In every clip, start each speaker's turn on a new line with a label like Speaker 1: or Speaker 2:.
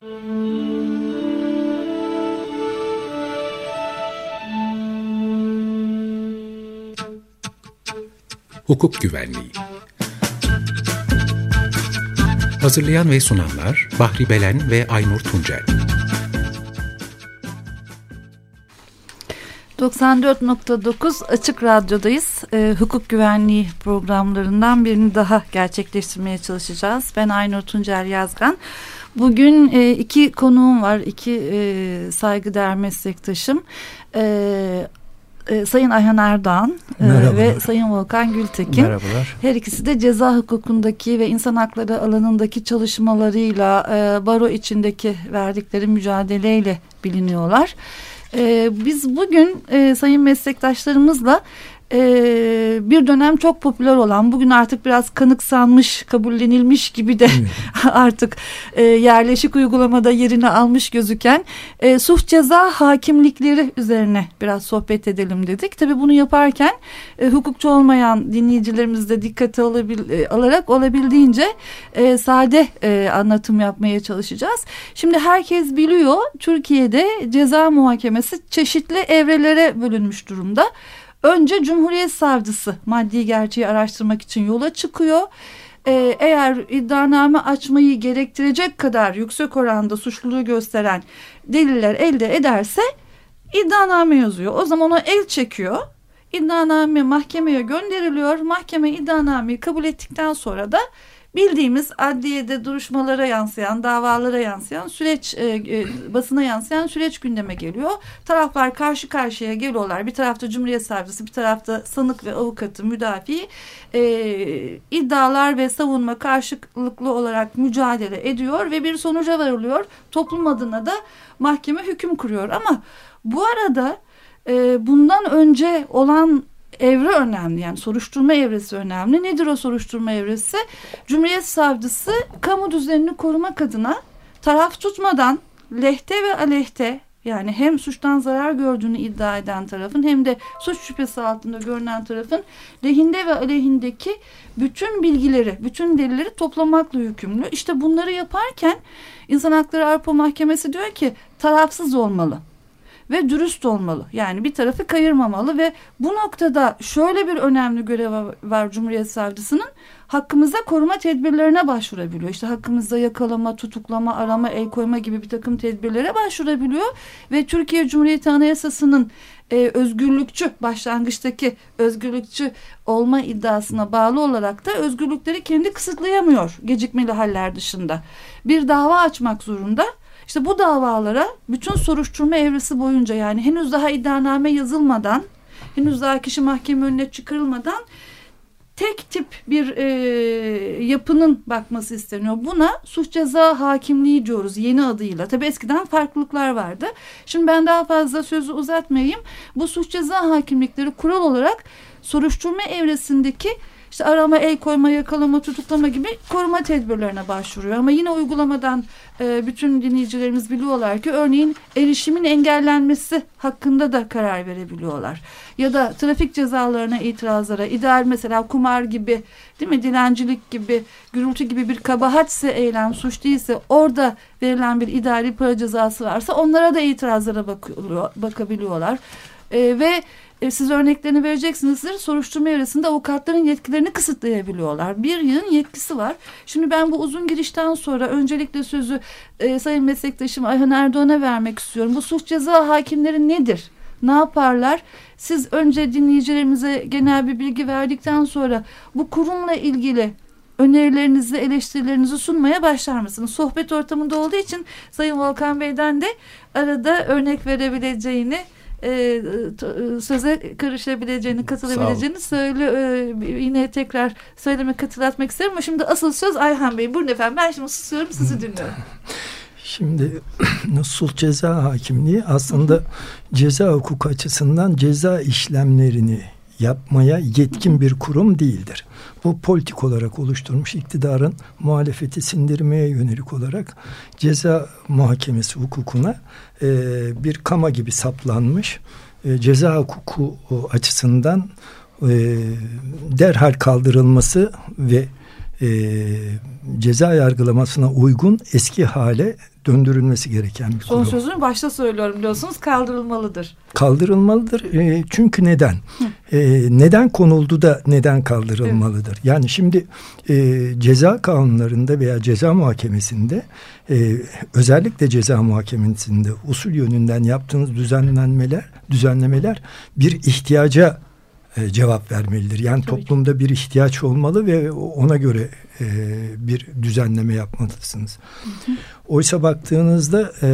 Speaker 1: Hukuk Güvenliği Hazırlayan ve sunanlar Bahri Belen ve Aynur Tuncel
Speaker 2: 94.9 Açık Radyo'dayız. E, hukuk güvenliği programlarından birini daha gerçekleştirmeye çalışacağız. Ben Aynur Tuncel Yazgan. Bugün e, iki konuğum var, iki e, saygıdeğer meslektaşım. E, e, Sayın Ayhan Erdoğan e, ve Sayın Volkan Gültekin.
Speaker 3: Merhabalar.
Speaker 2: Her ikisi de ceza hukukundaki ve insan hakları alanındaki çalışmalarıyla e, baro içindeki verdikleri mücadeleyle biliniyorlar. E, biz bugün e, sayın meslektaşlarımızla e, bir dönem çok popüler olan bugün artık biraz kanıksanmış kabullenilmiş gibi de artık e, yerleşik uygulamada yerini almış gözüken e, suç ceza hakimlikleri üzerine biraz sohbet edelim dedik. Tabi bunu yaparken e, hukukçu olmayan dinleyicilerimiz de dikkate alabil, e, alarak olabildiğince e, sade e, anlatım yapmaya çalışacağız. Şimdi herkes biliyor Türkiye'de ceza muhakemesi çeşitli evrelere bölünmüş durumda. Önce Cumhuriyet Savcısı maddi gerçeği araştırmak için yola çıkıyor. Ee, eğer iddianame açmayı gerektirecek kadar yüksek oranda suçluluğu gösteren deliller elde ederse iddianame yazıyor. O zaman ona el çekiyor. İddianame mahkemeye gönderiliyor. Mahkeme iddianameyi kabul ettikten sonra da bildiğimiz adliyede duruşmalara yansıyan, davalara yansıyan süreç, e, e, basına yansıyan süreç gündeme geliyor. Taraflar karşı karşıya geliyorlar. Bir tarafta Cumhuriyet Savcısı, bir tarafta sanık ve avukatı, müdafi e, iddialar ve savunma karşılıklı olarak mücadele ediyor ve bir sonuca varılıyor. Toplum adına da mahkeme hüküm kuruyor. Ama bu arada e, bundan önce olan evre önemli yani soruşturma evresi önemli. Nedir o soruşturma evresi? Cumhuriyet Savcısı kamu düzenini korumak adına taraf tutmadan lehte ve aleyhte yani hem suçtan zarar gördüğünü iddia eden tarafın hem de suç şüphesi altında görünen tarafın lehinde ve aleyhindeki bütün bilgileri, bütün delilleri toplamakla yükümlü. İşte bunları yaparken İnsan Hakları Avrupa Mahkemesi diyor ki tarafsız olmalı ve dürüst olmalı. Yani bir tarafı kayırmamalı ve bu noktada şöyle bir önemli görev var Cumhuriyet Savcısının hakkımızda koruma tedbirlerine başvurabiliyor. İşte hakkımızda yakalama, tutuklama, arama, el koyma gibi bir takım tedbirlere başvurabiliyor ve Türkiye Cumhuriyeti Anayasası'nın e, özgürlükçü başlangıçtaki özgürlükçü olma iddiasına bağlı olarak da özgürlükleri kendi kısıtlayamıyor gecikmeli haller dışında. Bir dava açmak zorunda işte bu davalara bütün soruşturma evresi boyunca yani henüz daha iddianame yazılmadan, henüz daha kişi mahkeme önüne çıkarılmadan tek tip bir e, yapının bakması isteniyor. Buna suç ceza hakimliği diyoruz yeni adıyla. Tabi eskiden farklılıklar vardı. Şimdi ben daha fazla sözü uzatmayayım. Bu suç ceza hakimlikleri kural olarak soruşturma evresindeki işte arama, el koyma, yakalama, tutuklama gibi koruma tedbirlerine başvuruyor. Ama yine uygulamadan e, bütün dinleyicilerimiz biliyorlar ki örneğin erişimin engellenmesi hakkında da karar verebiliyorlar. Ya da trafik cezalarına itirazlara, ideal mesela kumar gibi, değil mi dilencilik gibi, gürültü gibi bir kabahatse eylem, suç değilse orada verilen bir idari para cezası varsa onlara da itirazlara bakılıyor, bakabiliyorlar. E, ve e, siz örneklerini vereceksinizdir. Soruşturma evresinde avukatların yetkilerini kısıtlayabiliyorlar. Bir yılın yetkisi var. Şimdi ben bu uzun girişten sonra öncelikle sözü e, Sayın Meslektaşım Ayhan Erdoğan'a vermek istiyorum. Bu suç ceza hakimleri nedir? Ne yaparlar? Siz önce dinleyicilerimize genel bir bilgi verdikten sonra bu kurumla ilgili önerilerinizi, eleştirilerinizi sunmaya başlar mısınız? Sohbet ortamında olduğu için Sayın Volkan Bey'den de arada örnek verebileceğini e, e, söze karışabileceğini, katılabileceğini söyle e, yine tekrar söyleme katılatmak isterim. Ama şimdi asıl söz Ayhan Bey. Buyurun efendim. Ben şimdi susuyorum sizi dinliyorum.
Speaker 3: Şimdi sulh ceza hakimliği? Aslında ceza hukuk açısından ceza işlemlerini yapmaya yetkin bir kurum değildir. Bu politik olarak oluşturmuş iktidarın muhalefeti sindirmeye yönelik olarak ceza muhakemesi hukukuna e, bir kama gibi saplanmış e, ceza hukuku açısından e, derhal kaldırılması ve e, ceza yargılamasına uygun eski hale döndürülmesi gereken bir
Speaker 2: Son sözünü başta söylüyorum biliyorsunuz kaldırılmalıdır.
Speaker 3: Kaldırılmalıdır. E, çünkü neden? E, neden konuldu da neden kaldırılmalıdır? Evet. Yani şimdi e, ceza kanunlarında veya ceza muhakemesinde e, özellikle ceza muhakemesinde usul yönünden yaptığınız düzenlenmeler, düzenlemeler bir ihtiyaca e, cevap vermelidir. Yani Tabii toplumda ki. bir ihtiyaç olmalı ve ona göre e, bir düzenleme yapmalısınız. Hı hı. Oysa baktığınızda e,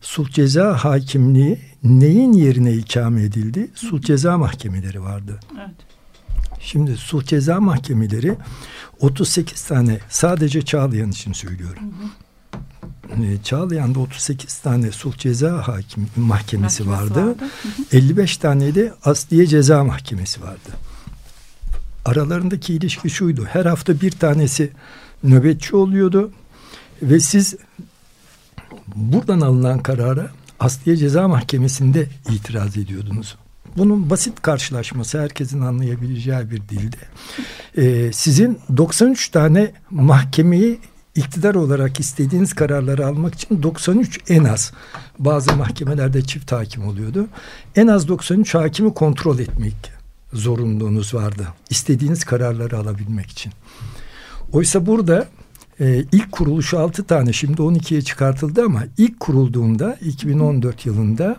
Speaker 3: sulh ceza hakimliği neyin yerine ikame edildi? Sulh ceza mahkemeleri vardı. Evet. Şimdi sulh ceza mahkemeleri 38 tane sadece Çağlayan için söylüyorum. Hı hı. Ee, Çağlayan'da 38 tane sulh ceza hakim mahkemesi, mahkemesi vardı. vardı. 55 tane de asliye ceza mahkemesi vardı. Aralarındaki ilişki şuydu. Her hafta bir tanesi nöbetçi oluyordu ve siz buradan alınan karara asliye ceza mahkemesinde itiraz ediyordunuz. Bunun basit karşılaşması herkesin anlayabileceği bir dilde. Ee, sizin 93 tane mahkemeyi iktidar olarak istediğiniz kararları almak için 93 en az bazı mahkemelerde çift hakim oluyordu. En az 93 hakimi kontrol etmek zorunluluğunuz vardı. İstediğiniz kararları alabilmek için. Oysa burada e, ilk kuruluşu 6 tane şimdi 12'ye çıkartıldı ama ilk kurulduğunda 2014 yılında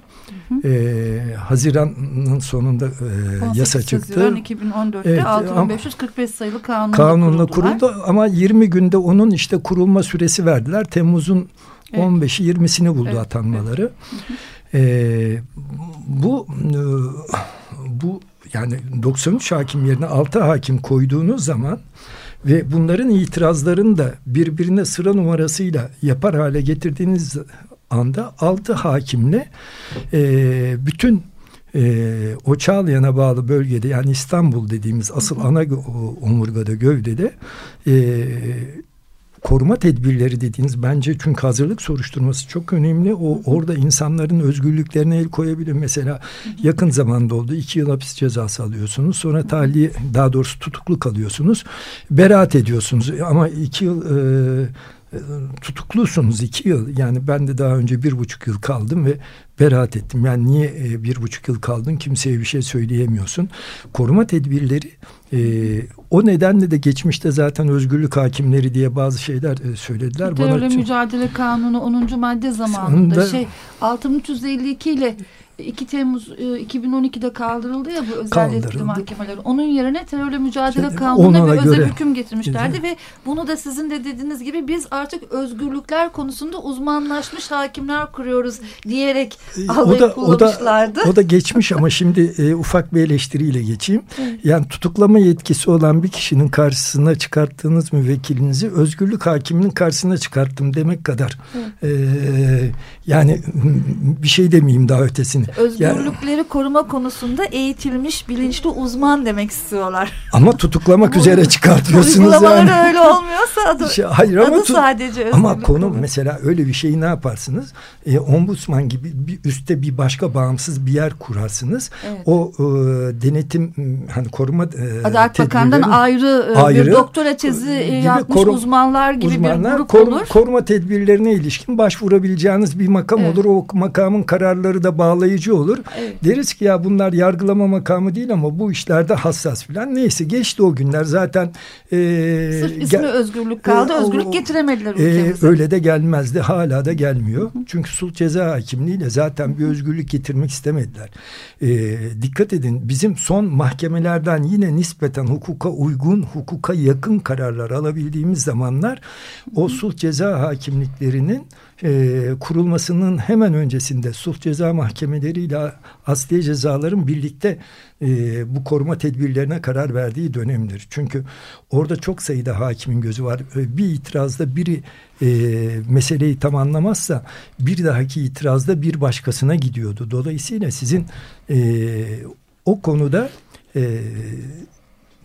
Speaker 3: hı E, Haziran'ın sonunda e, yasa çıktı.
Speaker 2: Haziran 2014'te evet, 6545 sayılı kanunla,
Speaker 3: kanunla kuruldu ama 20 günde onun işte kurulma süresi verdiler. Temmuz'un evet. 15'i 20'sini buldu evet, atanmaları. Evet. E, bu e, bu yani 93 hakim yerine 6 hakim koyduğunuz zaman ve bunların itirazlarını da birbirine sıra numarasıyla yapar hale getirdiğiniz anda altı hakimle e, bütün e, o Çağlayan'a bağlı bölgede yani İstanbul dediğimiz asıl ana omurgada gövdede e, koruma tedbirleri dediğiniz bence çünkü hazırlık soruşturması çok önemli. O orada insanların özgürlüklerine el koyabilir. Mesela yakın zamanda oldu. iki yıl hapis cezası alıyorsunuz. Sonra tahliye daha doğrusu tutuklu kalıyorsunuz. Beraat ediyorsunuz. Ama iki yıl e, tutuklusunuz iki yıl. Yani ben de daha önce bir buçuk yıl kaldım ve beraat ettim. Yani niye e, bir buçuk yıl kaldın kimseye bir şey söyleyemiyorsun. Koruma tedbirleri e, o nedenle de geçmişte zaten özgürlük hakimleri diye bazı şeyler e, söylediler.
Speaker 2: Terörle Bana mücadele kanunu 10. madde zamanında Sonunda, şey 6352 ile 2 Temmuz 2012'de kaldırıldı ya bu özel yetkili mahkemeler. Onun yerine terörle mücadele kanununa bir özel hüküm getirmişlerdi ve bunu da sizin de dediğiniz gibi biz artık özgürlükler konusunda uzmanlaşmış hakimler kuruyoruz diyerek algıyı o da, kullanmışlardı.
Speaker 3: O da, o da geçmiş ama şimdi e, ufak bir eleştiriyle geçeyim. Evet. Yani tutuklama yetkisi olan bir kişinin karşısına çıkarttığınız müvekkilinizi özgürlük hakiminin karşısına çıkarttım demek kadar. Evet. E, yani bir şey demeyeyim daha ötesini.
Speaker 2: Özgürlükleri koruma konusunda eğitilmiş, bilinçli uzman demek istiyorlar.
Speaker 3: Ama tutuklamak üzere çıkartıyorsunuz
Speaker 2: yani. öyle olmuyorsa adı,
Speaker 3: şey, hayır ama adı sadece. Ama konu mesela öyle bir şeyi ne yaparsınız? E, ombudsman gibi bir üstte bir başka bağımsız bir yer kurarsınız. Evet. O e, denetim hani koruma e,
Speaker 2: Adalet Bakanı'ndan ayrı, e, ayrı bir doktora tezi e, yapmış korum, uzmanlar gibi uzmanlar, bir grup
Speaker 3: korum,
Speaker 2: olur.
Speaker 3: Koruma tedbirlerine ilişkin başvurabileceğiniz bir makam evet. olur. O makamın kararları da bağlayıcı olur. Evet. Deriz ki ya bunlar yargılama makamı değil ama bu işlerde hassas filan. Neyse geçti o günler zaten.
Speaker 2: E, Sırf ismi özgürlük kaldı. E, özgürlük getiremediler ülkemize.
Speaker 3: E, öyle de gelmezdi. Hala da gelmiyor. Hı hı. Çünkü sulh ceza hakimliğiyle zaten bir özgürlük getirmek istemediler. E, dikkat edin bizim son mahkemelerden yine nispeten hukuka uygun, hukuka yakın kararlar alabildiğimiz zamanlar o sulh ceza hakimliklerinin e, kurulmasının hemen öncesinde sulh ceza mahkemeleriyle asliye cezaların birlikte e, bu koruma tedbirlerine karar verdiği dönemdir. Çünkü orada çok sayıda hakimin gözü var. Bir itirazda biri e, meseleyi tam anlamazsa bir dahaki itirazda bir başkasına gidiyordu. Dolayısıyla sizin e, o konuda e,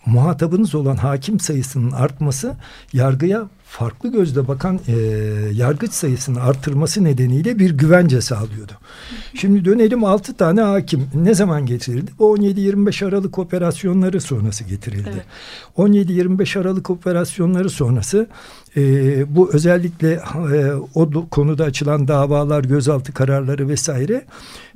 Speaker 3: muhatabınız olan hakim sayısının artması yargıya farklı gözle bakan e, yargıç sayısını artırması nedeniyle bir güvence sağlıyordu. Şimdi dönelim 6 tane hakim. Ne zaman getirildi? Bu 17-25 Aralık operasyonları sonrası getirildi. Evet. 17-25 Aralık operasyonları sonrası e, bu özellikle e, o konuda açılan davalar, gözaltı kararları vesaire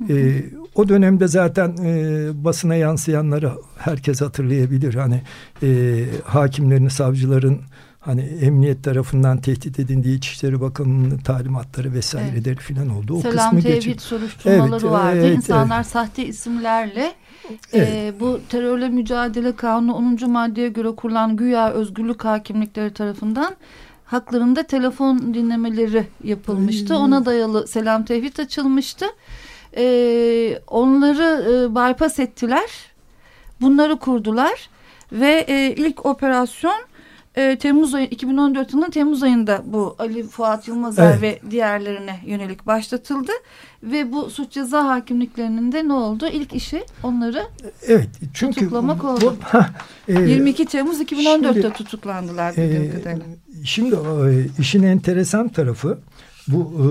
Speaker 3: e, o dönemde zaten e, basına yansıyanları herkes hatırlayabilir. Hani e, hakimlerin, savcıların hani emniyet tarafından tehdit edildiği İçişleri Bakanı'nın talimatları vesaireleri evet. filan oldu.
Speaker 2: O Selam kısmı tevhid geçin. soruşturmaları evet, vardı. Evet, İnsanlar evet. sahte isimlerle e, Evet. E, bu terörle mücadele kanunu 10. maddeye göre kurulan güya özgürlük hakimlikleri tarafından haklarında telefon dinlemeleri yapılmıştı. Ona dayalı selam tevhid açılmıştı. E, onları e, bypass ettiler. Bunları kurdular ve e, ilk operasyon e, Temmuz ayı 2014 yılının Temmuz ayında bu Ali Fuat Yılmazer evet. ve diğerlerine yönelik başlatıldı ve bu suç ceza hakimliklerinin de ne oldu? İlk işi onları
Speaker 3: evet, çünkü
Speaker 2: tutuklamak bu, oldu. Ha, e, 22 Temmuz 2014'te şimdi, tutuklandılar bildiğim e, kadarıyla.
Speaker 3: Şimdi e, işin enteresan tarafı bu e,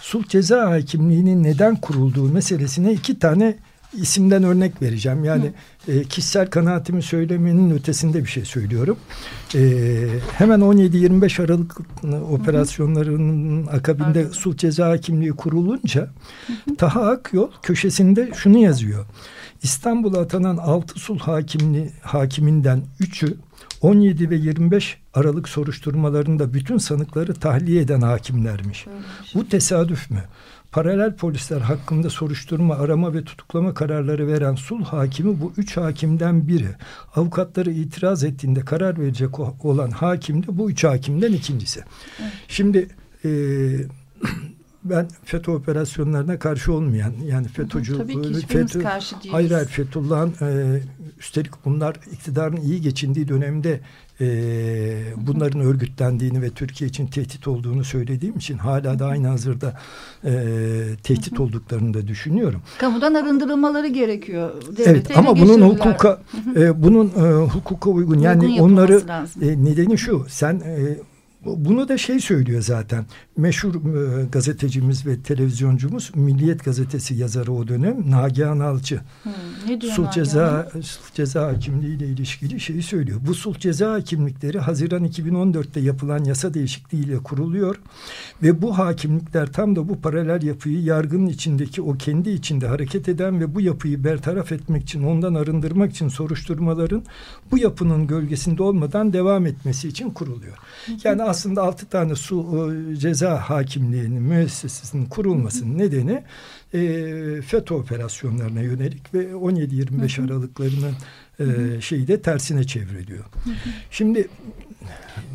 Speaker 3: sulh ceza hakimliğinin neden kurulduğu meselesine iki tane isimden örnek vereceğim. Yani e, kişisel kanaatimi söylemenin ötesinde bir şey söylüyorum. E, hemen 17-25 Aralık operasyonlarının akabinde Pardon. sulh ceza hakimliği kurulunca hı Taha Akyol köşesinde şunu yazıyor. İstanbul'a atanan altı sulh hakimli, hakiminden üçü 17 ve 25 Aralık soruşturmalarında bütün sanıkları tahliye eden hakimlermiş. Bu tesadüf mü? Paralel polisler hakkında soruşturma, arama ve tutuklama kararları veren sulh hakimi bu üç hakimden biri. Avukatları itiraz ettiğinde karar verecek olan hakim de bu üç hakimden ikincisi. Evet. Şimdi e, ben FETÖ operasyonlarına karşı olmayan yani FETÖ'cü
Speaker 2: Tabii ki FETÖ, karşı değiliz.
Speaker 3: Hayır hayır Fethullah'ın e, üstelik bunlar iktidarın iyi geçindiği dönemde e, bunların örgütlendiğini ve Türkiye için tehdit olduğunu söylediğim için hala da aynı hazırda e, tehdit olduklarını da düşünüyorum.
Speaker 2: Kamudan arındırılmaları gerekiyor.
Speaker 3: Devlete evet ama bunun hukuka e, bunun e, hukuka uygun yani uygun onları e, nedeni şu sen e, bunu da şey söylüyor zaten. Meşhur e, gazetecimiz ve televizyoncumuz Milliyet Gazetesi yazarı o dönem Nagihan Alçı. Hmm, ne diyor sulh ceza sulh ceza hakimliği ile ilişkili şeyi söylüyor. Bu sulh ceza hakimlikleri Haziran 2014'te yapılan yasa değişikliğiyle kuruluyor ve bu hakimlikler tam da bu paralel yapıyı yargının içindeki o kendi içinde hareket eden ve bu yapıyı bertaraf etmek için ondan arındırmak için soruşturmaların bu yapının gölgesinde olmadan devam etmesi için kuruluyor. Yani aslında altı tane su e, ceza hakimliğinin müessesesinin kurulmasının nedeni e, FETÖ operasyonlarına yönelik ve 17-25 aralıklarının e, şeyi de tersine çevriliyor. Şimdi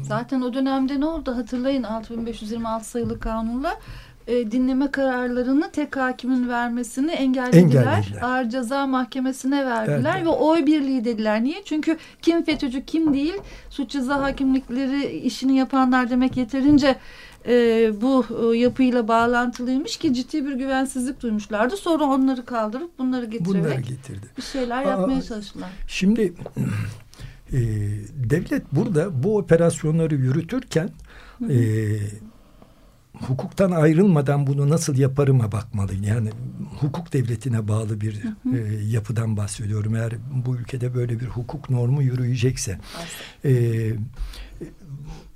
Speaker 2: zaten o dönemde ne oldu? Hatırlayın 6526 sayılı kanunla e, dinleme kararlarını tek hakimin vermesini engellediler. engellediler. Ağır ceza mahkemesine verdiler evet. ve oy birliği dediler. Niye? Çünkü kim FETÖ'cü kim değil suç ceza hakimlikleri işini yapanlar demek yeterince e, bu e, yapıyla bağlantılıymış ki ciddi bir güvensizlik duymuşlardı. Sonra onları kaldırıp bunları getirerek bunları getirdi. bir şeyler Aa, yapmaya çalıştılar.
Speaker 3: Şimdi e, devlet burada bu operasyonları yürütürken. E, hukuktan ayrılmadan bunu nasıl yaparıma bakmalı. Yani hukuk devletine bağlı bir hı hı. E, yapıdan bahsediyorum. Eğer bu ülkede böyle bir hukuk normu yürüyecekse. E,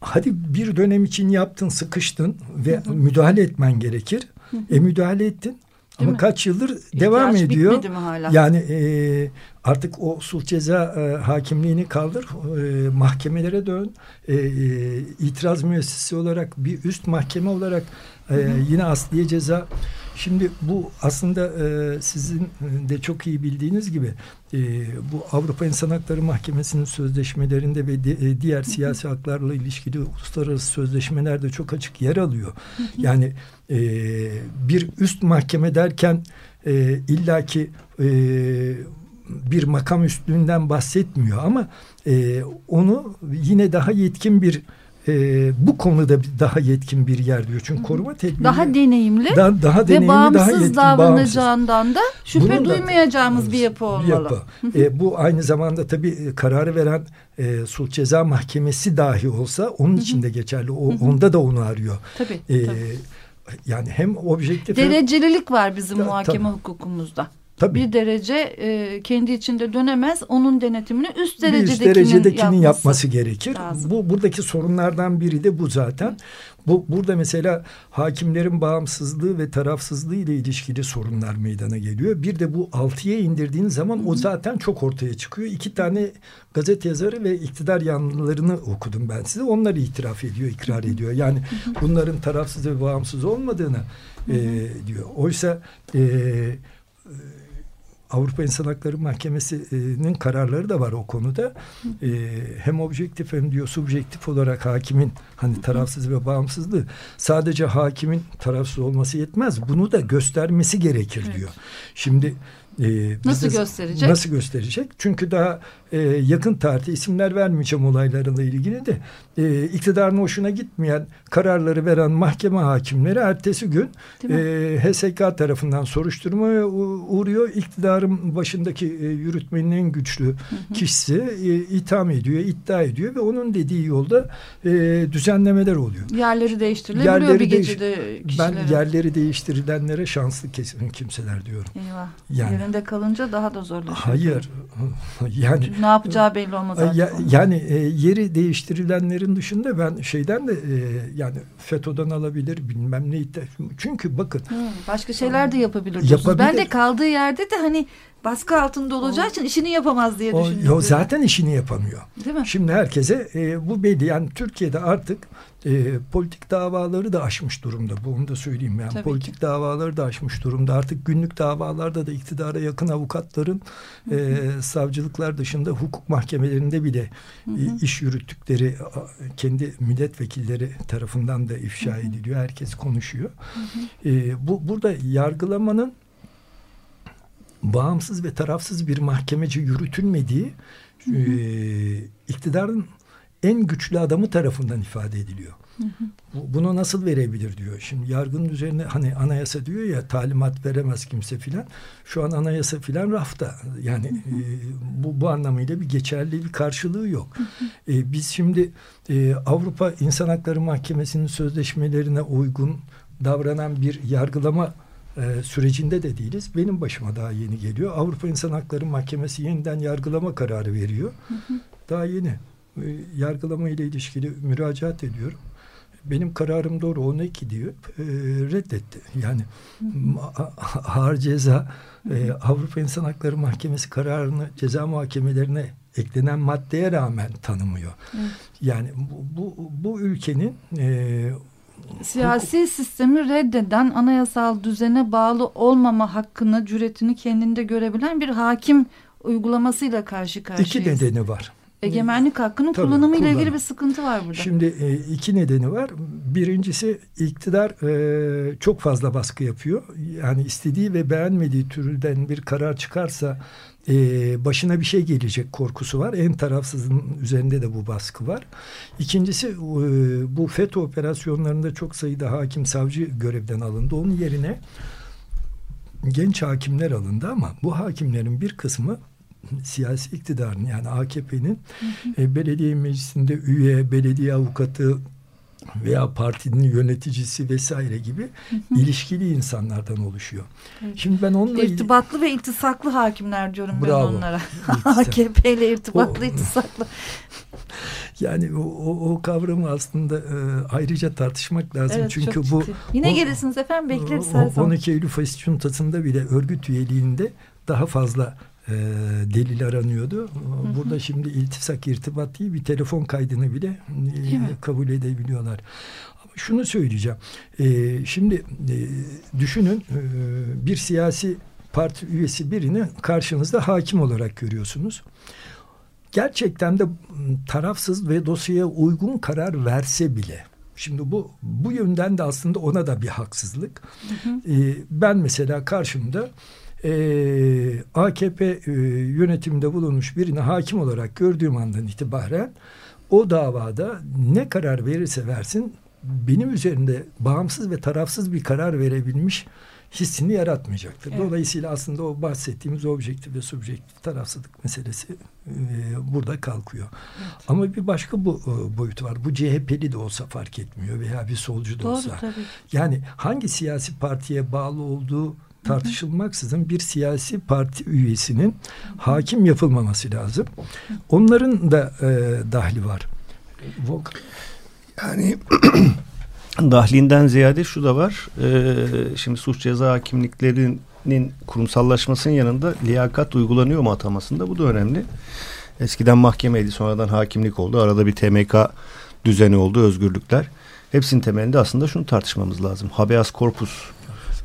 Speaker 3: hadi bir dönem için yaptın, sıkıştın ve hı hı. müdahale etmen gerekir. Hı hı. E müdahale ettin. Değil Ama mi? kaç yıldır İhtiyaç devam ediyor. Mi hala? Yani e, artık o sulh ceza e, hakimliğini kaldır, e, mahkemelere dön. E, e, itiraz müessesi olarak bir üst mahkeme olarak e, hı hı. yine asliye ceza. Şimdi bu aslında e, sizin de çok iyi bildiğiniz gibi e, bu Avrupa İnsan Hakları Mahkemesi'nin sözleşmelerinde ve di, e, diğer siyasi haklarla ilişkili uluslararası sözleşmelerde çok açık yer alıyor. Yani e, bir üst mahkeme derken e, illaki e, bir makam üstlüğünden bahsetmiyor ama e, onu yine daha yetkin bir e, bu konuda daha yetkin bir yer diyor. Çünkü koruma tedbiri
Speaker 2: daha deneyimli, da, daha deneyimli ve bağımsız daha yetkin, davranacağından bağımsız. da şüphe Bunun duymayacağımız da, bir yapı olmalı. Bir yapı.
Speaker 3: e, bu aynı zamanda tabii e, kararı veren e, sulh ceza mahkemesi dahi olsa onun için de geçerli. O, onda da onu arıyor.
Speaker 2: Tabii, e, tabii
Speaker 3: yani hem objektif
Speaker 2: derecelilik var bizim muhakeme tabii. hukukumuzda. Tabii. Bir derece e, kendi içinde dönemez. Onun denetimini üst derecedekinin, üst derecedekinin yapması,
Speaker 3: yapması gerekir. Lazım. Bu buradaki sorunlardan biri de bu zaten. Bu burada mesela hakimlerin bağımsızlığı ve tarafsızlığı ile ilişkili sorunlar meydana geliyor. Bir de bu altıya indirdiğin zaman Hı -hı. o zaten çok ortaya çıkıyor. İki tane gazete yazarı ve iktidar yanlılarını okudum ben size. Onlar itiraf ediyor, ikrar Hı ediyor. Yani bunların tarafsız ve bağımsız olmadığını. E, diyor. Oysa e, Avrupa İnsan Hakları Mahkemesi'nin kararları da var o konuda. E, hem objektif hem diyor subjektif olarak hakimin hani tarafsız ve bağımsızlığı sadece hakimin tarafsız olması yetmez. Bunu da göstermesi gerekir evet. diyor. Şimdi
Speaker 2: e, nasıl gösterecek?
Speaker 3: Nasıl gösterecek? Çünkü daha e, yakın tarihte isimler vermeyeceğim olaylarla ilgili de e, iktidarın hoşuna gitmeyen kararları veren mahkeme hakimleri ertesi gün e, HSK tarafından soruşturmaya uğruyor. İktidarın başındaki e, yürütmenin en güçlü hı hı. kişisi e, itham ediyor, iddia ediyor ve onun dediği yolda e, düzenlemeler oluyor.
Speaker 2: Yerleri değiştirilebiliyor yerleri bir gecede
Speaker 3: kişilere. Ben yerleri değiştirilenlere şanslı kesin kimseler diyorum.
Speaker 2: Eyvah. Yani, Yerinde kalınca daha da zorlaşıyor.
Speaker 3: Hayır. Yani
Speaker 2: ne yapacağı belli olmaz.
Speaker 3: Ya, yani e, yeri değiştirilenlerin dışında ben şeyden de e, yani FETÖ'den alabilir bilmem ne. Çünkü bakın. Hı,
Speaker 2: başka şeyler de yapabilir. Yapabilir. Ben de kaldığı yerde de hani baskı altında olacağı o, için işini yapamaz diye düşünüyorum.
Speaker 3: O, zaten işini yapamıyor. Değil mi? Şimdi herkese e, bu belli. Yani Türkiye'de artık e, politik davaları da aşmış durumda. Bu onu da söyleyeyim. Yani Tabii politik ki. davaları da aşmış durumda. Artık günlük davalarda da iktidara yakın avukatların E, savcılıklar dışında hukuk mahkemelerinde bile hı hı. E, iş yürüttükleri kendi milletvekilleri tarafından da ifşa hı hı. ediliyor. Herkes konuşuyor. Hı hı. E, bu burada yargılamanın bağımsız ve tarafsız bir mahkemece yürütülmediği hı hı. E, iktidarın en güçlü adamı tarafından ifade ediliyor. Hı hı. Bunu nasıl verebilir diyor. Şimdi yargının üzerine hani anayasa diyor ya talimat veremez kimse filan. Şu an anayasa filan rafta. Yani hı hı. E, bu, bu anlamıyla bir geçerli bir karşılığı yok. Hı hı. E, biz şimdi e, Avrupa İnsan Hakları Mahkemesi'nin sözleşmelerine uygun davranan bir yargılama e, sürecinde de değiliz. Benim başıma daha yeni geliyor. Avrupa İnsan Hakları Mahkemesi yeniden yargılama kararı veriyor. Hı hı. Daha yeni. E, yargılama ile ilişkili müracaat ediyorum. Benim kararım doğru o ne ki diyor e, reddetti. Yani ağır ceza e, Avrupa İnsan Hakları Mahkemesi kararını ceza muhakemelerine eklenen maddeye rağmen tanımıyor. Yani bu, bu, bu ülkenin e,
Speaker 2: siyasi hukuk... sistemi reddeden anayasal düzene bağlı olmama hakkını, cüretini kendinde görebilen bir hakim uygulamasıyla karşı karşıyayız.
Speaker 3: İki nedeni var.
Speaker 2: Egemenlik hakkının Tabii, kullanımı ile ilgili bir sıkıntı var burada.
Speaker 3: Şimdi e, iki nedeni var. Birincisi iktidar e, çok fazla baskı yapıyor. Yani istediği ve beğenmediği türden bir karar çıkarsa e, başına bir şey gelecek korkusu var. En tarafsızın üzerinde de bu baskı var. İkincisi bu FETÖ operasyonlarında çok sayıda hakim savcı görevden alındı. Onun yerine genç hakimler alındı ama bu hakimlerin bir kısmı siyasi iktidarın yani AKP'nin e, belediye meclisinde üye, belediye avukatı veya partinin yöneticisi vesaire gibi hı hı. ilişkili insanlardan oluşuyor. Evet. Şimdi ben onunla
Speaker 2: irtibatlı ve iltisaklı hakimler diyorum Bravo. ben onlara. AKP ile irtibatlı, o, iltisaklı.
Speaker 3: Yani o, o, o kavramı aslında e, ayrıca tartışmak lazım. Evet, Çünkü bu
Speaker 2: Yine o, gelirsiniz efendim bekleriz.
Speaker 3: O, 12 Eylül Faşist Cuntası'nda bile örgüt üyeliğinde daha fazla e, delil aranıyordu. Hı hı. Burada şimdi iltisak irtibat değil bir telefon kaydını bile e, kabul edebiliyorlar. Ama şunu söyleyeceğim. E, şimdi e, düşünün e, bir siyasi parti üyesi birini karşınızda hakim olarak görüyorsunuz. Gerçekten de tarafsız ve dosyaya uygun karar verse bile Şimdi bu bu yönden de aslında ona da bir haksızlık. Hı hı. Ee, ben mesela karşımda e, ee, AKP e, yönetiminde bulunmuş birini hakim olarak gördüğüm andan itibaren o davada ne karar verirse versin benim üzerinde bağımsız ve tarafsız bir karar verebilmiş hissini yaratmayacaktır. Evet. Dolayısıyla aslında o bahsettiğimiz objektif ve subjektif tarafsızlık meselesi e, burada kalkıyor. Evet. Ama bir başka bu e, boyut var. Bu CHP'li de olsa fark etmiyor veya bir solcu da
Speaker 2: Doğru,
Speaker 3: olsa.
Speaker 2: Tabii.
Speaker 3: Yani hangi siyasi partiye bağlı olduğu tartışılmaksızın bir siyasi parti üyesinin hakim yapılmaması lazım. Onların da e, dahli var.
Speaker 4: Vok. Yani dahlinden ziyade şu da var. Ee, şimdi suç ceza hakimliklerinin kurumsallaşmasının yanında liyakat uygulanıyor mu atamasında bu da önemli. Eskiden mahkemeydi sonradan hakimlik oldu. Arada bir TMK düzeni oldu özgürlükler. Hepsinin temelinde aslında şunu tartışmamız lazım. Habeas corpus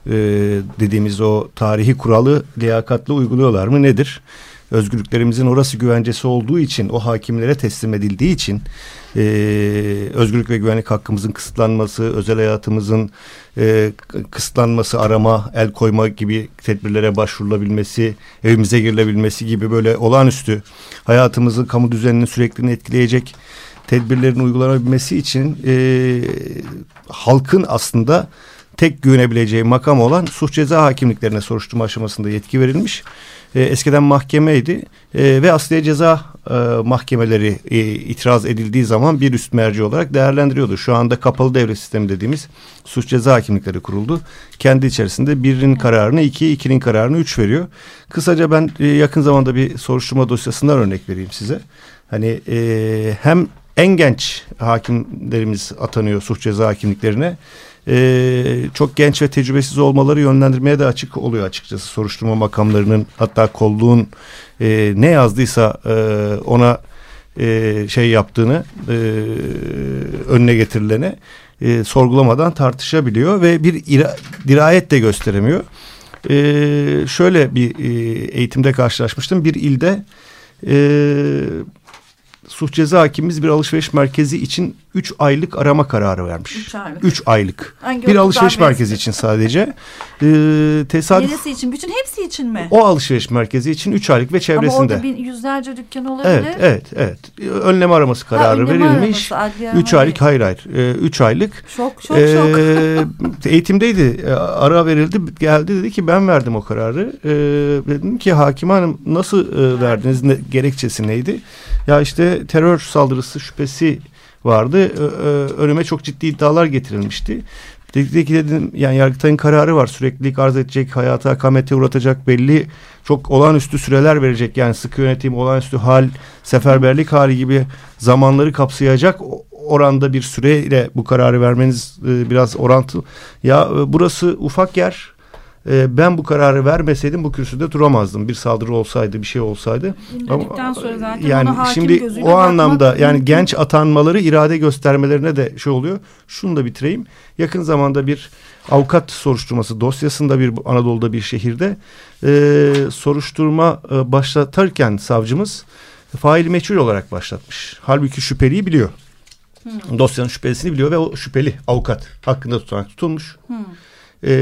Speaker 4: e, dediğimiz o tarihi kuralı liyakatlı uyguluyorlar mı nedir? Özgürlüklerimizin orası güvencesi olduğu için o hakimlere teslim edildiği için e, özgürlük ve güvenlik hakkımızın kısıtlanması, özel hayatımızın e, kısıtlanması, arama, el koyma gibi tedbirlere başvurulabilmesi, evimize girilebilmesi gibi böyle olağanüstü hayatımızın kamu düzeninin sürekli etkileyecek tedbirlerin uygulanabilmesi için e, halkın aslında tek güvenebileceği makam olan suç ceza hakimliklerine soruşturma aşamasında yetki verilmiş. E, eskiden mahkemeydi e, ve asliye ceza e, mahkemeleri e, itiraz edildiği zaman bir üst merci olarak değerlendiriyordu. Şu anda kapalı devre sistemi dediğimiz suç ceza hakimlikleri kuruldu. Kendi içerisinde birinin kararını iki, ikinin kararını üç veriyor. Kısaca ben e, yakın zamanda bir soruşturma dosyasından örnek vereyim size. Hani e, hem en genç hakimlerimiz atanıyor suç ceza hakimliklerine e, çok genç ve tecrübesiz olmaları yönlendirmeye de açık oluyor açıkçası soruşturma makamlarının hatta kolluğun e, ne yazdıysa e, ona e, şey yaptığını e, önüne getirilene e, sorgulamadan tartışabiliyor ve bir ira, dirayet de gösteremiyor. E, şöyle bir e, eğitimde karşılaşmıştım bir ilde e, suç ceza hakimimiz bir alışveriş merkezi için 3 aylık arama kararı vermiş. 3 aylık. 3 aylık. Hangi bir alışveriş merkezi için sadece.
Speaker 2: Ee, tesadüf. Neresi için? Bütün hepsi için mi?
Speaker 4: O alışveriş merkezi için 3 aylık ve çevresinde. Ama
Speaker 2: orada bir yüzlerce dükkan olabilir.
Speaker 4: Evet, evet, evet. Önlem araması kararı ha, verilmiş. 3 aylık, hayır hayır. 3 ee, aylık.
Speaker 2: Şok, şok, ee, şok.
Speaker 4: eğitimdeydi. Ee, ara verildi. Geldi dedi ki ben verdim o kararı. Ee, dedim ki hakim hanım nasıl e, verdiniz? Ne, gerekçesi neydi? Ya işte terör saldırısı şüphesi vardı. Önüme çok ciddi iddialar getirilmişti. Dedi ki dedim yani Yargıtay'ın kararı var. Süreklilik arz edecek, hayata akamete uğratacak belli çok olağanüstü süreler verecek. Yani sıkı yönetim, olağanüstü hal, seferberlik hali gibi zamanları kapsayacak oranda bir süreyle bu kararı vermeniz e, biraz orantı. Ya e, burası ufak yer e, ben bu kararı vermeseydim bu kürsüde duramazdım. Bir saldırı olsaydı, bir şey olsaydı.
Speaker 2: Ama, sonra zaten
Speaker 4: yani şimdi o bakmak... anlamda yani mümkün. genç atanmaları irade göstermelerine de şey oluyor. Şunu da bitireyim. Yakın zamanda bir avukat soruşturması dosyasında bir Anadolu'da bir şehirde e, soruşturma e, başlatırken savcımız faili meçhul olarak başlatmış. Halbuki şüpheliyi biliyor. Hmm. Dosyanın şüphelisini biliyor ve o şüpheli avukat hakkında tutanak tutulmuş. Hmm e,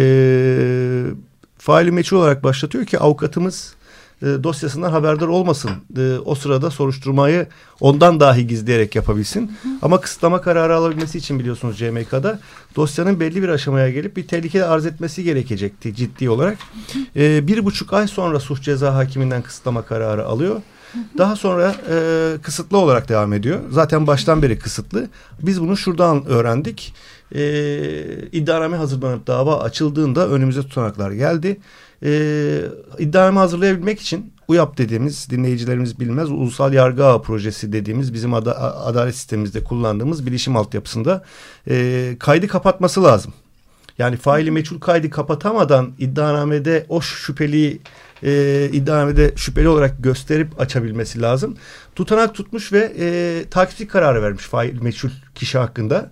Speaker 4: faili meçhul olarak başlatıyor ki avukatımız e, dosyasından haberdar olmasın. E, o sırada soruşturmayı ondan dahi gizleyerek yapabilsin. Hı hı. Ama kısıtlama kararı alabilmesi için biliyorsunuz CMK'da dosyanın belli bir aşamaya gelip bir tehlike arz etmesi gerekecekti ciddi olarak. E, bir buçuk ay sonra suç ceza hakiminden kısıtlama kararı alıyor. Daha sonra e, kısıtlı olarak devam ediyor. Zaten baştan beri kısıtlı. Biz bunu şuradan öğrendik e, iddianame hazırlanıp dava açıldığında önümüze tutanaklar geldi. E, iddianame hazırlayabilmek için UYAP dediğimiz dinleyicilerimiz bilmez ulusal yargı ağı projesi dediğimiz bizim ada, adalet sistemimizde kullandığımız bilişim altyapısında e, kaydı kapatması lazım. Yani faili meçhul kaydı kapatamadan iddianamede o şüpheliyi e, iddianamede şüpheli olarak gösterip açabilmesi lazım. Tutanak tutmuş ve e, takipçi kararı vermiş fail meçhul kişi hakkında.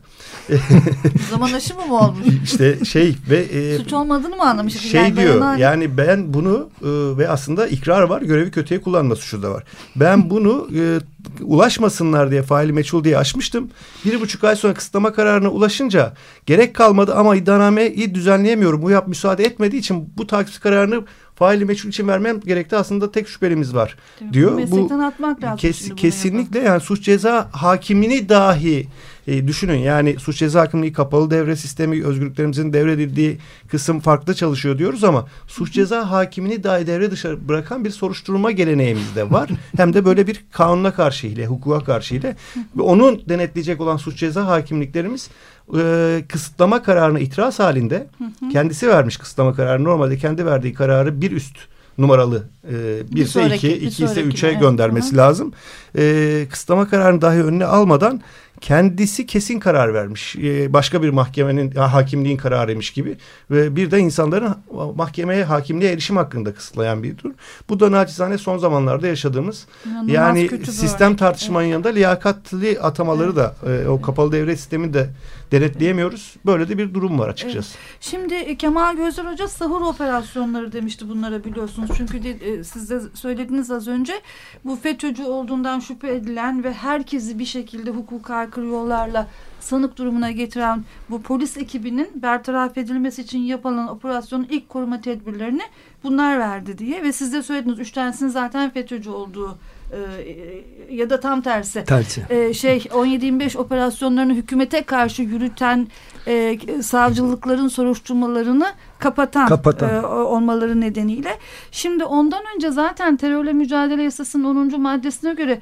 Speaker 2: Zaman aşımı mı olmuş?
Speaker 4: İşte şey ve
Speaker 2: e, suç olmadığını mı anlamış?
Speaker 4: Şey yani diyor bayana... yani ben bunu e, ve aslında ikrar var görevi kötüye kullanma suçu da var. Ben bunu e, ulaşmasınlar diye faili meçhul diye açmıştım. Bir buçuk ay sonra kısıtlama kararına ulaşınca gerek kalmadı ama iddianameyi düzenleyemiyorum. Bu yap müsaade etmediği için bu takip kararını faili meçhul için vermem gerekti. Aslında tek şüphelimiz var diyor.
Speaker 2: Bu atmak lazım.
Speaker 4: Kes, kesinlikle yani suç ceza hakimini dahi E, düşünün yani suç ceza hakimliği kapalı devre sistemi özgürlüklerimizin devredildiği kısım farklı çalışıyor diyoruz ama suç ceza hakimini dahi devre dışı bırakan bir soruşturma geleneğimiz de var. Hem de böyle bir kanuna karşı ile hukuka karşı ile ve onun denetleyecek olan suç ceza hakimliklerimiz e, kısıtlama kararına itiraz halinde kendisi vermiş kısıtlama kararı. Normalde kendi verdiği kararı bir üst numaralı e, bir, ise iki, iki ise üçe evet. göndermesi Hı. lazım. E, kısıtlama kararını dahi önüne almadan kendisi kesin karar vermiş. E, başka bir mahkemenin hakimliğin kararıymış gibi ve bir de insanların mahkemeye hakimliğe erişim hakkında kısıtlayan bir durum. Bu da nacizane son zamanlarda yaşadığımız İnanılmaz yani sistem tartışmanın evet. yanında liyakatli atamaları evet. da e, o kapalı devre sistemi de denetleyemiyoruz. Böyle de bir durum var açıkçası. Evet.
Speaker 2: Şimdi e, Kemal Gözler Hoca sahur operasyonları demişti bunlara biliyorsunuz. Çünkü de, e, siz de söylediniz az önce bu FETÖ'cü olduğundan şüphe edilen ve herkesi bir şekilde hukuka aykırı yollarla sanık durumuna getiren bu polis ekibinin bertaraf edilmesi için yapılan operasyonun ilk koruma tedbirlerini bunlar verdi diye ve siz de söylediniz üç tanesinin zaten FETÖ'cü olduğu e, ya da tam tersi.
Speaker 3: Tersi.
Speaker 2: E, şey 17-25 operasyonlarını hükümete karşı yürüten e, savcılıkların soruşturmalarını kapatan, kapatan. E, olmaları nedeniyle. Şimdi ondan önce zaten terörle mücadele yasasının 10. maddesine göre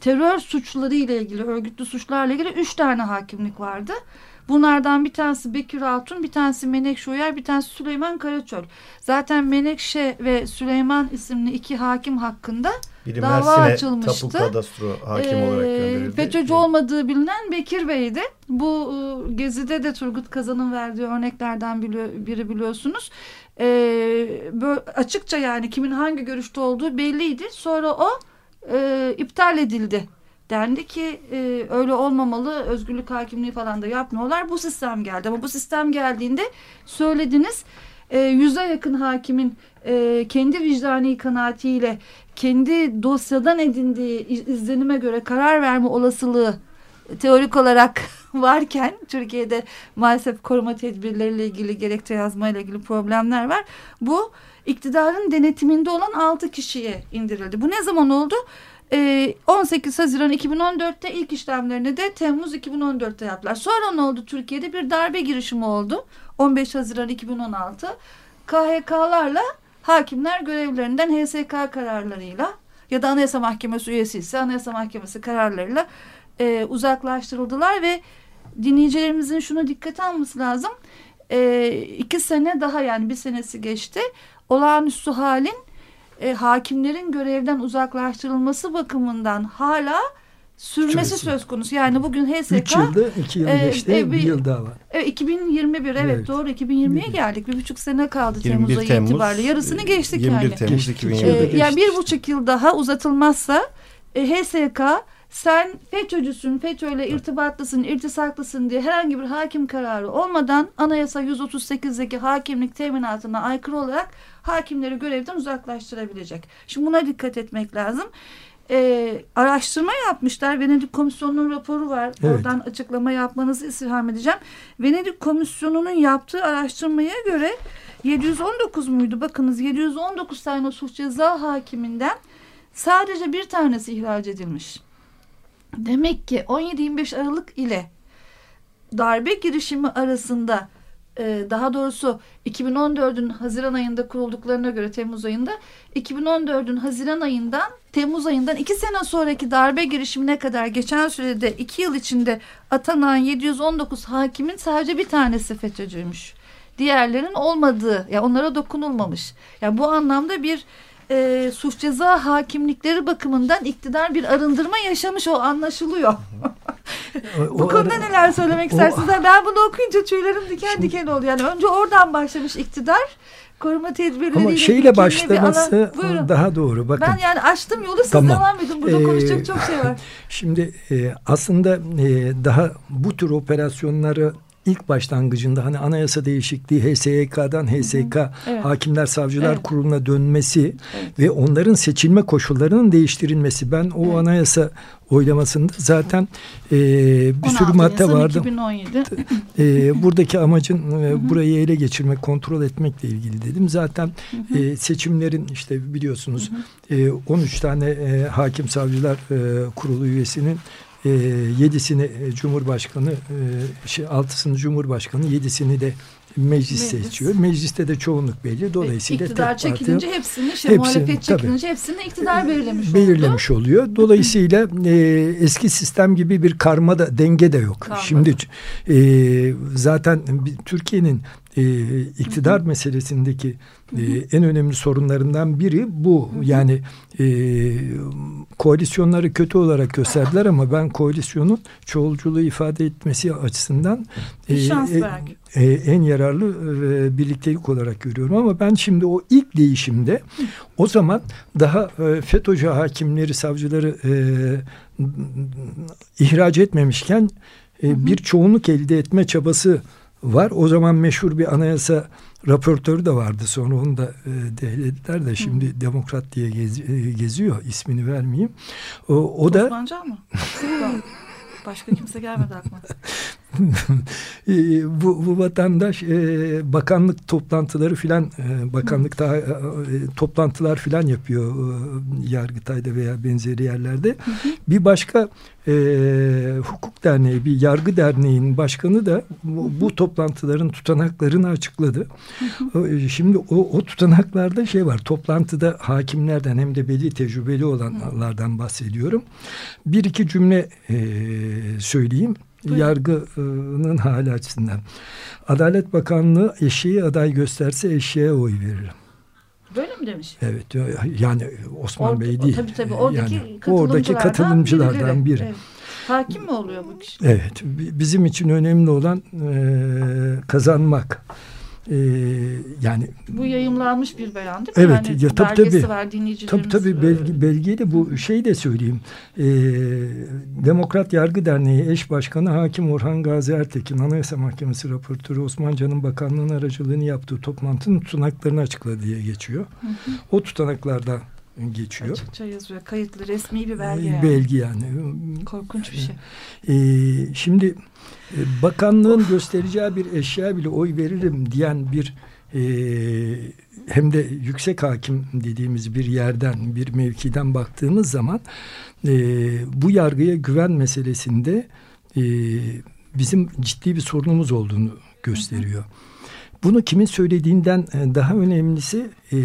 Speaker 2: terör suçları ile ilgili, örgütlü suçlarla ilgili üç tane hakimlik vardı. Bunlardan bir tanesi Bekir Altun, bir tanesi Menekşe Uyar, bir tanesi Süleyman Karaçöl. Zaten Menekşe ve Süleyman isimli iki hakim hakkında Biri dava Mersin'e açılmıştı.
Speaker 4: Tapu kadastro hakim ee, olarak gönderildi.
Speaker 2: FETÖ'cü olmadığı bilinen Bekir Bey'di. Bu e, gezide de Turgut Kazan'ın verdiği örneklerden biri biliyorsunuz. Böyle açıkça yani kimin hangi görüşte olduğu belliydi. Sonra o e, iptal edildi. Dendi ki e, öyle olmamalı özgürlük hakimliği falan da yapmıyorlar. Bu sistem geldi ama bu sistem geldiğinde söylediniz e, yüze yakın hakimin e, kendi vicdani kanaatiyle kendi dosyadan edindiği izlenime göre karar verme olasılığı teorik olarak varken Türkiye'de maalesef koruma tedbirleriyle ilgili gerekçe yazma ile ilgili problemler var. Bu iktidarın denetiminde olan 6 kişiye indirildi. Bu ne zaman oldu? 18 ee, Haziran 2014'te ilk işlemlerini de Temmuz 2014'te yaptılar. Sonra ne oldu Türkiye'de? Bir darbe girişimi oldu. 15 Haziran 2016 KHK'larla hakimler görevlerinden HSK kararlarıyla ya da Anayasa Mahkemesi üyesi ise Anayasa Mahkemesi kararlarıyla e, uzaklaştırıldılar ve dinleyicilerimizin şunu dikkate alması lazım. E, iki sene daha yani bir senesi geçti. Olağanüstü halin e, hakimlerin görevden uzaklaştırılması bakımından hala sürmesi Süresi. söz konusu. Yani bugün HSK
Speaker 3: 3 yılda 2 yıl e, geçti e, bir, yıl daha var.
Speaker 2: E, 2021 evet, evet. doğru 2020'ye geldik. Bir buçuk sene kaldı Temmuz ayı Temmuz, itibariyle. Yarısını geçtik 21
Speaker 4: yani. Temmuz 2020'de e,
Speaker 2: Yani bir buçuk yıl daha uzatılmazsa e, HSK sen FETÖ'cüsün, FETÖ'yle irtibatlısın, irtisaklısın diye herhangi bir hakim kararı olmadan anayasa 138'deki hakimlik teminatına aykırı olarak hakimleri görevden uzaklaştırabilecek. Şimdi buna dikkat etmek lazım. Ee, araştırma yapmışlar. Venedik Komisyonu'nun raporu var. Evet. Oradan açıklama yapmanızı istirham edeceğim. Venedik Komisyonu'nun yaptığı araştırmaya göre 719 muydu? Bakınız 719 tane suç ceza hakiminden sadece bir tanesi ihraç edilmiş. Demek ki 17-25 Aralık ile darbe girişimi arasında e, daha doğrusu 2014'ün Haziran ayında kurulduklarına göre Temmuz ayında 2014'ün Haziran ayından Temmuz ayından iki sene sonraki darbe girişimine kadar geçen sürede iki yıl içinde atanan 719 hakimin sadece bir tanesi FETÖ'cüymüş. Diğerlerin olmadığı, ya yani onlara dokunulmamış. Yani bu anlamda bir e, suç ceza hakimlikleri bakımından iktidar bir arındırma yaşamış o anlaşılıyor. O, Bu konuda neler söylemek istersiniz? Ben bunu okuyunca tüylerim diken şimdi, diken oldu. Yani önce oradan başlamış iktidar koruma tedbirleriyle.
Speaker 3: Ama şeyle başlaması ana, daha doğru. Bakın.
Speaker 2: Ben yani açtım yolu siz tamam. devam edin. Burada ee, konuşacak çok şey var.
Speaker 3: Şimdi e, aslında e, daha bu tür operasyonları ilk başlangıcında hani anayasa değişikliği HSYK'dan HSK hı hı. Evet. Hakimler Savcılar evet. Kurulu'na dönmesi evet. ve onların seçilme koşullarının değiştirilmesi. Ben o evet. anayasa oylamasında zaten e, bir sürü madde vardı.
Speaker 2: 2017.
Speaker 3: E, buradaki amacın e, burayı ele geçirmek, kontrol etmekle ilgili dedim. Zaten E, seçimlerin işte biliyorsunuz E, 13 tane e, hakim savcılar e, kurulu üyesinin e, yedisini e, Cumhurbaşkanı, e, şey, altısını Cumhurbaşkanı, yedisini de meclis, meclis seçiyor. Mecliste de çoğunluk belli. Dolayısıyla
Speaker 2: iktidar tek çekilince parti, hepsini, işte hepsini, muhalefet çekilince tabii, hepsini iktidar belirlemiş
Speaker 3: Belirlemiş oldu. oluyor. Dolayısıyla e, eski sistem gibi bir karma da denge de yok. Karma. Şimdi e, zaten Türkiye'nin e, iktidar meselesindeki e, en önemli sorunlarından biri bu. Yani e, koalisyonları kötü olarak gösterdiler ama ben koalisyonun çoğulculuğu ifade etmesi açısından
Speaker 2: e, e,
Speaker 3: e, en yararlı e, birliktelik olarak görüyorum. Ama ben şimdi o ilk değişimde o zaman daha e, FETÖ'cü hakimleri, savcıları e, ihraç etmemişken e, bir çoğunluk elde etme çabası var. O zaman meşhur bir anayasa raportörü de vardı. Sonra onu da e, dehlediler de şimdi Hı. demokrat diye gez, e, geziyor. ismini vermeyeyim. O, o da
Speaker 2: Osmanca mı? Başka kimse gelmedi aklıma.
Speaker 3: E, bu, bu vatandaş e, bakanlık toplantıları filan e, bakanlıkta e, toplantılar filan yapıyor e, Yargıtay'da veya benzeri yerlerde. Hı hı. Bir başka e, hukuk derneği, bir yargı derneğinin başkanı da bu, bu toplantıların tutanaklarını açıkladı. Hı hı. Şimdi o, o tutanaklarda şey var. Toplantıda hakimlerden hem de belli tecrübeli olanlardan bahsediyorum. Bir iki cümle e, söyleyeyim. Buyurun. yargının hali açısından. Adalet Bakanlığı eşeği aday gösterse eşeğe oy veririm.
Speaker 2: Böyle mi demiş?
Speaker 3: Evet. Yani Osman Orada, Bey değil.
Speaker 2: Tabii tabii. Oradaki,
Speaker 3: yani, oradaki katılımcılardan biri.
Speaker 2: Evet. Hakim mi oluyor bu kişi?
Speaker 3: Evet. Bizim için önemli olan e, kazanmak e, yani
Speaker 2: bu yayımlanmış bir beyan değil mi? Evet, yani ya, tabii tabii. Var,
Speaker 3: tabii tabii belge, belgeyle bu şey de söyleyeyim. E, Demokrat Yargı Derneği eş başkanı Hakim Orhan Gazi Ertekin Anayasa Mahkemesi raportörü Osman Can'ın bakanlığın aracılığını yaptığı toplantının tutanaklarını açıkladı diye geçiyor. Hı hı. O tutanaklarda geçiyor.
Speaker 2: Açıkça yazıyor. Kayıtlı resmi bir belge yani.
Speaker 3: Belge yani.
Speaker 2: Korkunç bir şey.
Speaker 3: Ee, şimdi e, bakanlığın göstereceği bir eşya bile oy veririm diyen bir e, hem de yüksek hakim dediğimiz bir yerden bir mevkiden baktığımız zaman e, bu yargıya güven meselesinde e, bizim ciddi bir sorunumuz olduğunu gösteriyor. Bunu kimin söylediğinden e, daha önemlisi e,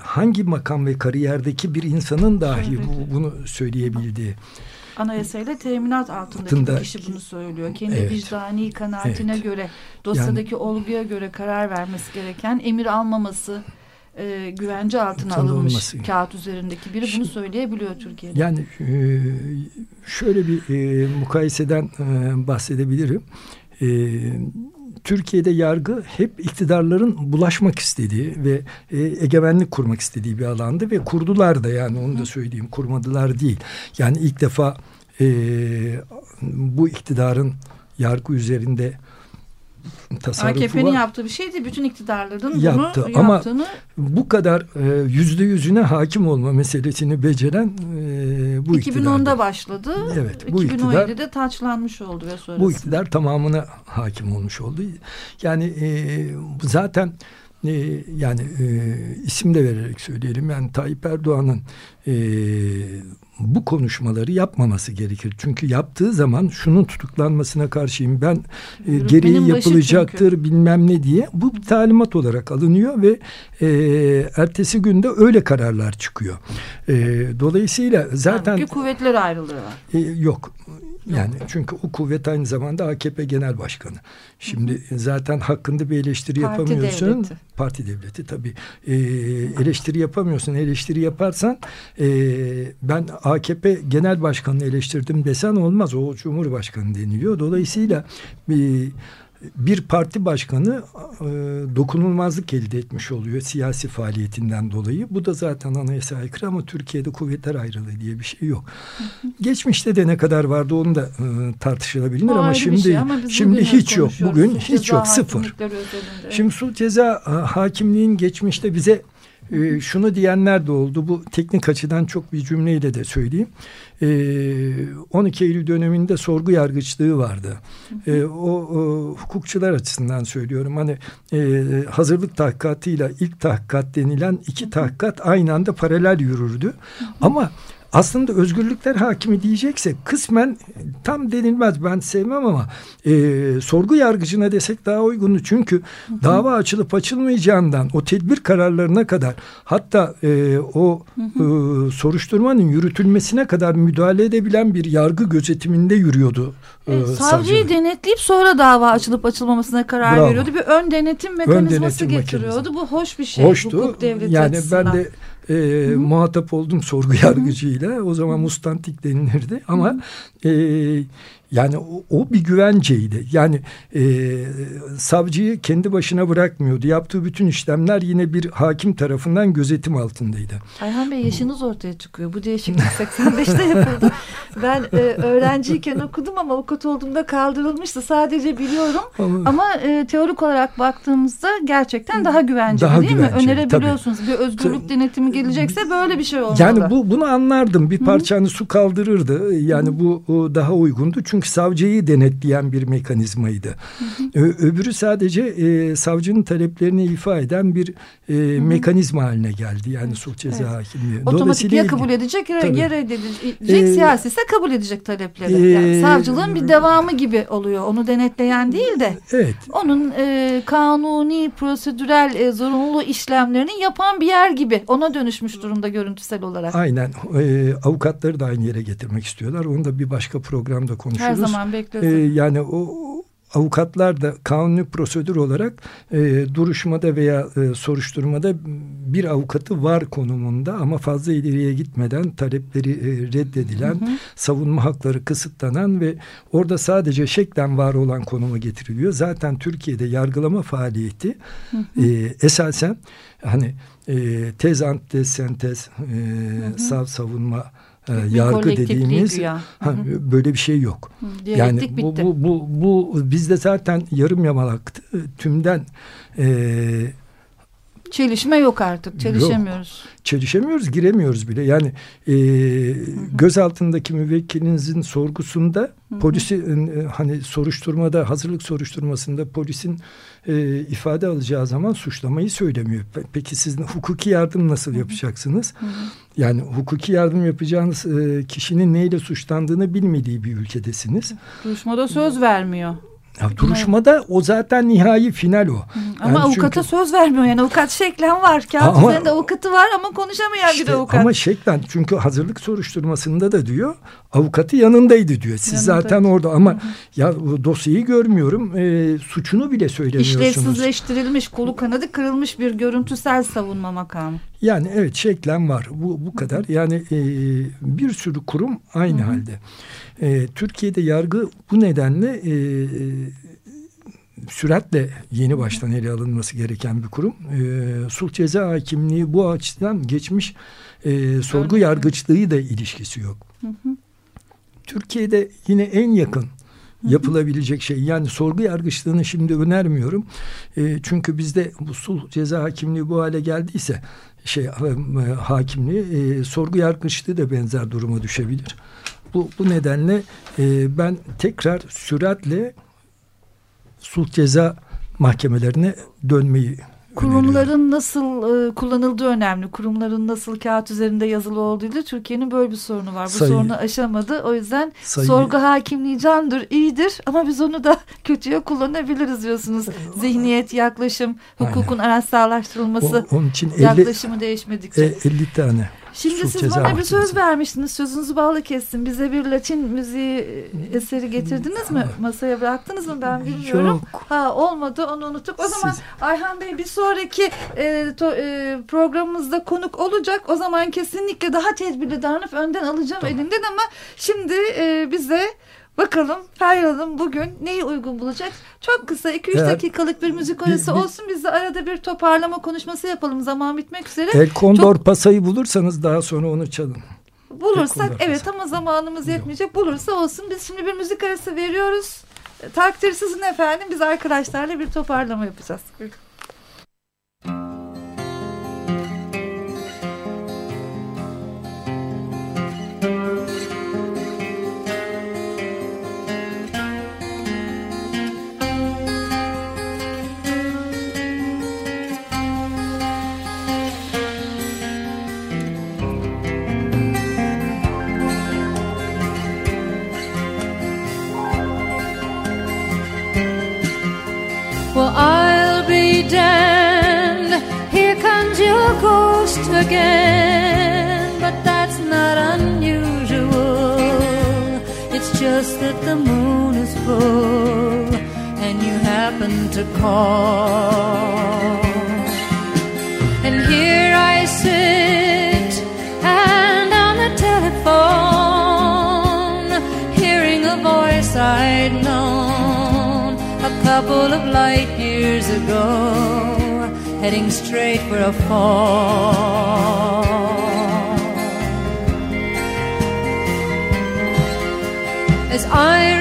Speaker 3: hangi makam ve kariyerdeki bir insanın dahi bu, bunu söyleyebildiği
Speaker 2: anayasayla teminat altındaki Altında, bir kişi bunu söylüyor. Kendi evet, vicdani kanaatine evet. göre, dosyadaki yani, olguya göre karar vermesi gereken, emir almaması, e, güvence altına alınmış olması. kağıt üzerindeki biri bunu söyleyebiliyor Türkiye'de.
Speaker 3: Yani e, şöyle bir e, mukayeseden e, bahsedebilirim. E, Türkiye'de yargı hep iktidarların bulaşmak istediği ve e, egemenlik kurmak istediği bir alandı ve kurdular da yani onu da söyleyeyim kurmadılar değil. Yani ilk defa e, bu iktidarın yargı üzerinde tasarrufu
Speaker 2: AKP'nin yaptığı bir şeydi. Bütün iktidarların Yaptı. bunu Ama yaptığını...
Speaker 3: bu kadar e, yüzde yüzüne hakim olma meselesini beceren e, bu 2010'da iktidardı.
Speaker 2: başladı.
Speaker 3: Evet. Bu 2017'de
Speaker 2: iktidar, taçlanmış oldu ve sonrası.
Speaker 3: Bu iktidar tamamına hakim olmuş oldu. Yani e, zaten e, yani e, isim de vererek söyleyelim. Yani Tayyip Erdoğan'ın e, bu konuşmaları yapmaması gerekir. Çünkü yaptığı zaman şunun tutuklanmasına karşıyım. Ben e, gereği yapılacaktır bilmem ne diye bu bir talimat olarak alınıyor ve e, ertesi günde öyle kararlar çıkıyor. E, dolayısıyla zaten
Speaker 2: Halbuki kuvvetler ayrılığı
Speaker 3: E, yok. Yani çünkü o kuvvet aynı zamanda AKP Genel Başkanı. Şimdi hı hı. zaten hakkında bir eleştiri parti yapamıyorsun. Devleti. Parti devleti tabii. E, eleştiri yapamıyorsun. Eleştiri yaparsan e, ben AKP Genel Başkanı'nı eleştirdim desen olmaz. O Cumhurbaşkanı deniliyor. Dolayısıyla bir bir parti başkanı e, dokunulmazlık elde etmiş oluyor siyasi faaliyetinden dolayı. Bu da zaten anayasa aykırı ama Türkiye'de kuvvetler ayrılığı diye bir şey yok. Geçmişte de ne kadar vardı onu da e, tartışılabilir o ama şimdi şey ama şimdi hiç yok. Bugün hiç yok sıfır. Şimdi sul ceza hakimliğin geçmişte bize e, şunu diyenler de oldu. Bu teknik açıdan çok bir cümleyle de söyleyeyim. E, ee, 12 Eylül döneminde sorgu yargıçlığı vardı. E, o, o hukukçular açısından söylüyorum. Hani e, hazırlık tahkikatıyla ilk tahkikat denilen iki tahkikat aynı anda paralel yürürdü. Ama aslında özgürlükler hakimi diyecekse kısmen tam denilmez ben sevmem ama e, sorgu yargıcına desek daha uygundu. Çünkü hı hı. dava açılıp açılmayacağından o tedbir kararlarına kadar hatta e, o hı. E, soruşturmanın yürütülmesine kadar müdahale edebilen bir yargı gözetiminde yürüyordu.
Speaker 2: E, e, savcıyı denetleyip sonra dava açılıp açılmamasına karar Bravo. veriyordu. Bir ön denetim mekanizması ön denetim getiriyordu. Mekanizma. Bu hoş bir şey.
Speaker 3: Hoştu. Hukuk devleti yani açısından. ben de e, muhatap oldum sorgu yargıcıyla. O zaman mustantik denilirdi. Ama e, yani o, o bir güvenceydi. Yani e, savcıyı kendi başına bırakmıyordu. Yaptığı bütün işlemler yine bir hakim tarafından gözetim altındaydı.
Speaker 2: Ayhan Bey yaşınız ortaya çıkıyor. Bu değişiklik 85'te yapıldı. Ben e, öğrenciyken okudum ama avukat olduğumda kaldırılmıştı. Sadece biliyorum. Ama, ama e, teorik olarak baktığımızda gerçekten daha güvenceli daha değil güvenceli, mi? Önerebiliyorsunuz. Tabii. Bir özgürlük denetimi gelecekse böyle bir şey olmalı.
Speaker 3: Yani bu, bunu anlardım. Bir parçanı su kaldırırdı. Yani Hı bu daha uygundu. Çünkü savcıyı denetleyen bir mekanizmaydı. Hı hı. Öbürü sadece e, savcının taleplerini ifa eden bir e, mekanizma haline geldi. Yani suç ceza evet. hakimliği.
Speaker 2: Otomatik ya kabul edecek ya, ya reddedecek. Ee, siyasi ise kabul edecek talepleri. E, yani savcılığın bir devamı gibi oluyor. Onu denetleyen değil de evet. onun e, kanuni, prosedürel e, zorunlu işlemlerini yapan bir yer gibi. Ona dönüşmüş durumda görüntüsel olarak.
Speaker 3: Aynen. E, avukatları da aynı yere getirmek istiyorlar. Onu da bir başka programda konuşuruz. Her
Speaker 2: zaman bekliyoruz.
Speaker 3: E, yani o avukatlar da kanuni prosedür olarak e, duruşmada veya e, soruşturmada bir avukatı var konumunda ama fazla ileriye gitmeden talepleri e, reddedilen, hı hı. savunma hakları kısıtlanan ve orada sadece şeklen var olan konuma getiriliyor. Zaten Türkiye'de yargılama faaliyeti hı hı. E, esasen hani e, tez antitez e, sav savunma e, yargı dediğimiz ha, böyle bir şey yok. Hı, yani bu, bu bu bu bizde zaten yarım yamalak tümden e,
Speaker 2: Çelişme yok artık. Çelişemiyoruz.
Speaker 3: Yok. Çelişemiyoruz, giremiyoruz bile. Yani e, göz altındaki müvekkilinizin sorgusunda hı hı. polisi e, hani soruşturmada, hazırlık soruşturmasında polisin e, ifade alacağı zaman suçlamayı söylemiyor. Peki siz hukuki yardım nasıl yapacaksınız? Hı hı. Yani hukuki yardım yapacağınız e, kişinin neyle suçlandığını bilmediği bir ülkedesiniz.
Speaker 2: Duruşmada söz vermiyor.
Speaker 3: Ya duruşmada o zaten nihai final o.
Speaker 2: Ama yani avukata çünkü, söz vermiyor yani avukat şeklen var. Kağıt ama, üzerinde avukatı var ama konuşamayan işte, bir avukat.
Speaker 3: Ama şeklen çünkü hazırlık soruşturmasında da diyor avukatı yanındaydı diyor. Siz Yanındaydı. zaten orada ama Hı -hı. ya dosyayı görmüyorum e, suçunu bile söylemiyorsunuz.
Speaker 2: İşlevsizleştirilmiş kolu kanadı kırılmış bir görüntüsel savunma makamı.
Speaker 3: Yani evet şeklen var bu, bu kadar yani e, bir sürü kurum aynı Hı -hı. halde. E, Türkiye'de yargı bu nedenle e, süratle yeni baştan ele alınması gereken bir kurum. E, sulh ceza hakimliği bu açıdan geçmiş e, sorgu yargıçlığı da ilişkisi yok. Hı hı. Türkiye'de yine en yakın yapılabilecek şey. Yani sorgu yargıçlığını şimdi önermiyorum. E, çünkü bizde bu sulh ceza hakimliği bu hale geldiyse şey e, hakimliği e, sorgu yargıçlığı da benzer duruma düşebilir. Bu, bu nedenle e, ben tekrar süratle sulh ceza mahkemelerine dönmeyi
Speaker 2: Kurumların nasıl e, kullanıldığı önemli. Kurumların nasıl kağıt üzerinde yazılı olduğuyla Türkiye'nin böyle bir sorunu var. Bu sayı, sorunu aşamadı. O yüzden sayı, sorgu hakimliği candır, iyidir ama biz onu da kötüye kullanabiliriz diyorsunuz. Zihniyet, yaklaşım, hukukun araçsallaştırılması, o, onun için 50, yaklaşımı değişmedikçe.
Speaker 3: E, 50 tane
Speaker 2: Şimdi siz bana bir söz vermiştiniz. Sözünüzü bağlı kessin. Bize bir Latin müziği eseri getirdiniz mi? Masaya bıraktınız mı? Ben bilmiyorum. Yok. Ha olmadı. Onu unuttuk. O zaman siz... Ayhan Bey bir sonraki e, to, e, programımızda konuk olacak. O zaman kesinlikle daha tedbirli davranıp önden alacağım tamam. elimden ama şimdi e, bize Bakalım Feryal Hanım bugün neyi uygun bulacak? Çok kısa 2-3 evet. dakikalık bir müzik arası bir, olsun. Biz de arada bir toparlama konuşması yapalım. Zaman bitmek üzere.
Speaker 3: El Kondor Çok... Pasayı bulursanız daha sonra onu çalın.
Speaker 2: Bulursak evet ama zamanımız yetmeyecek. Bulursa olsun. Biz şimdi bir müzik arası veriyoruz. Takdir sizin efendim. Biz arkadaşlarla bir toparlama yapacağız. Buyurun.
Speaker 5: To call. And here I sit and on the telephone, hearing a voice I'd known a couple of light years ago heading straight for a fall. As I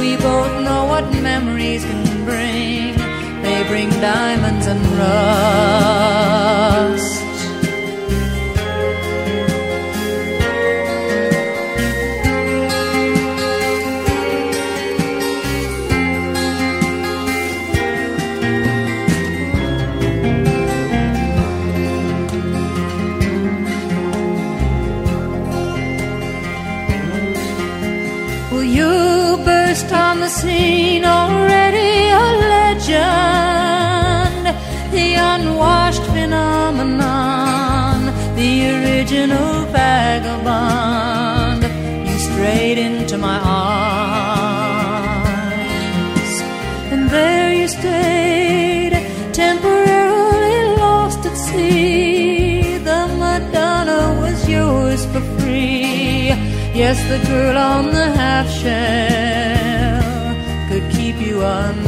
Speaker 5: We both know what memories can bring. They bring diamonds and rust. Original vagabond. You strayed into my arms, and there you stayed, temporarily lost at sea. The Madonna was yours for free. Yes, the girl on the half shell could keep you unharmed.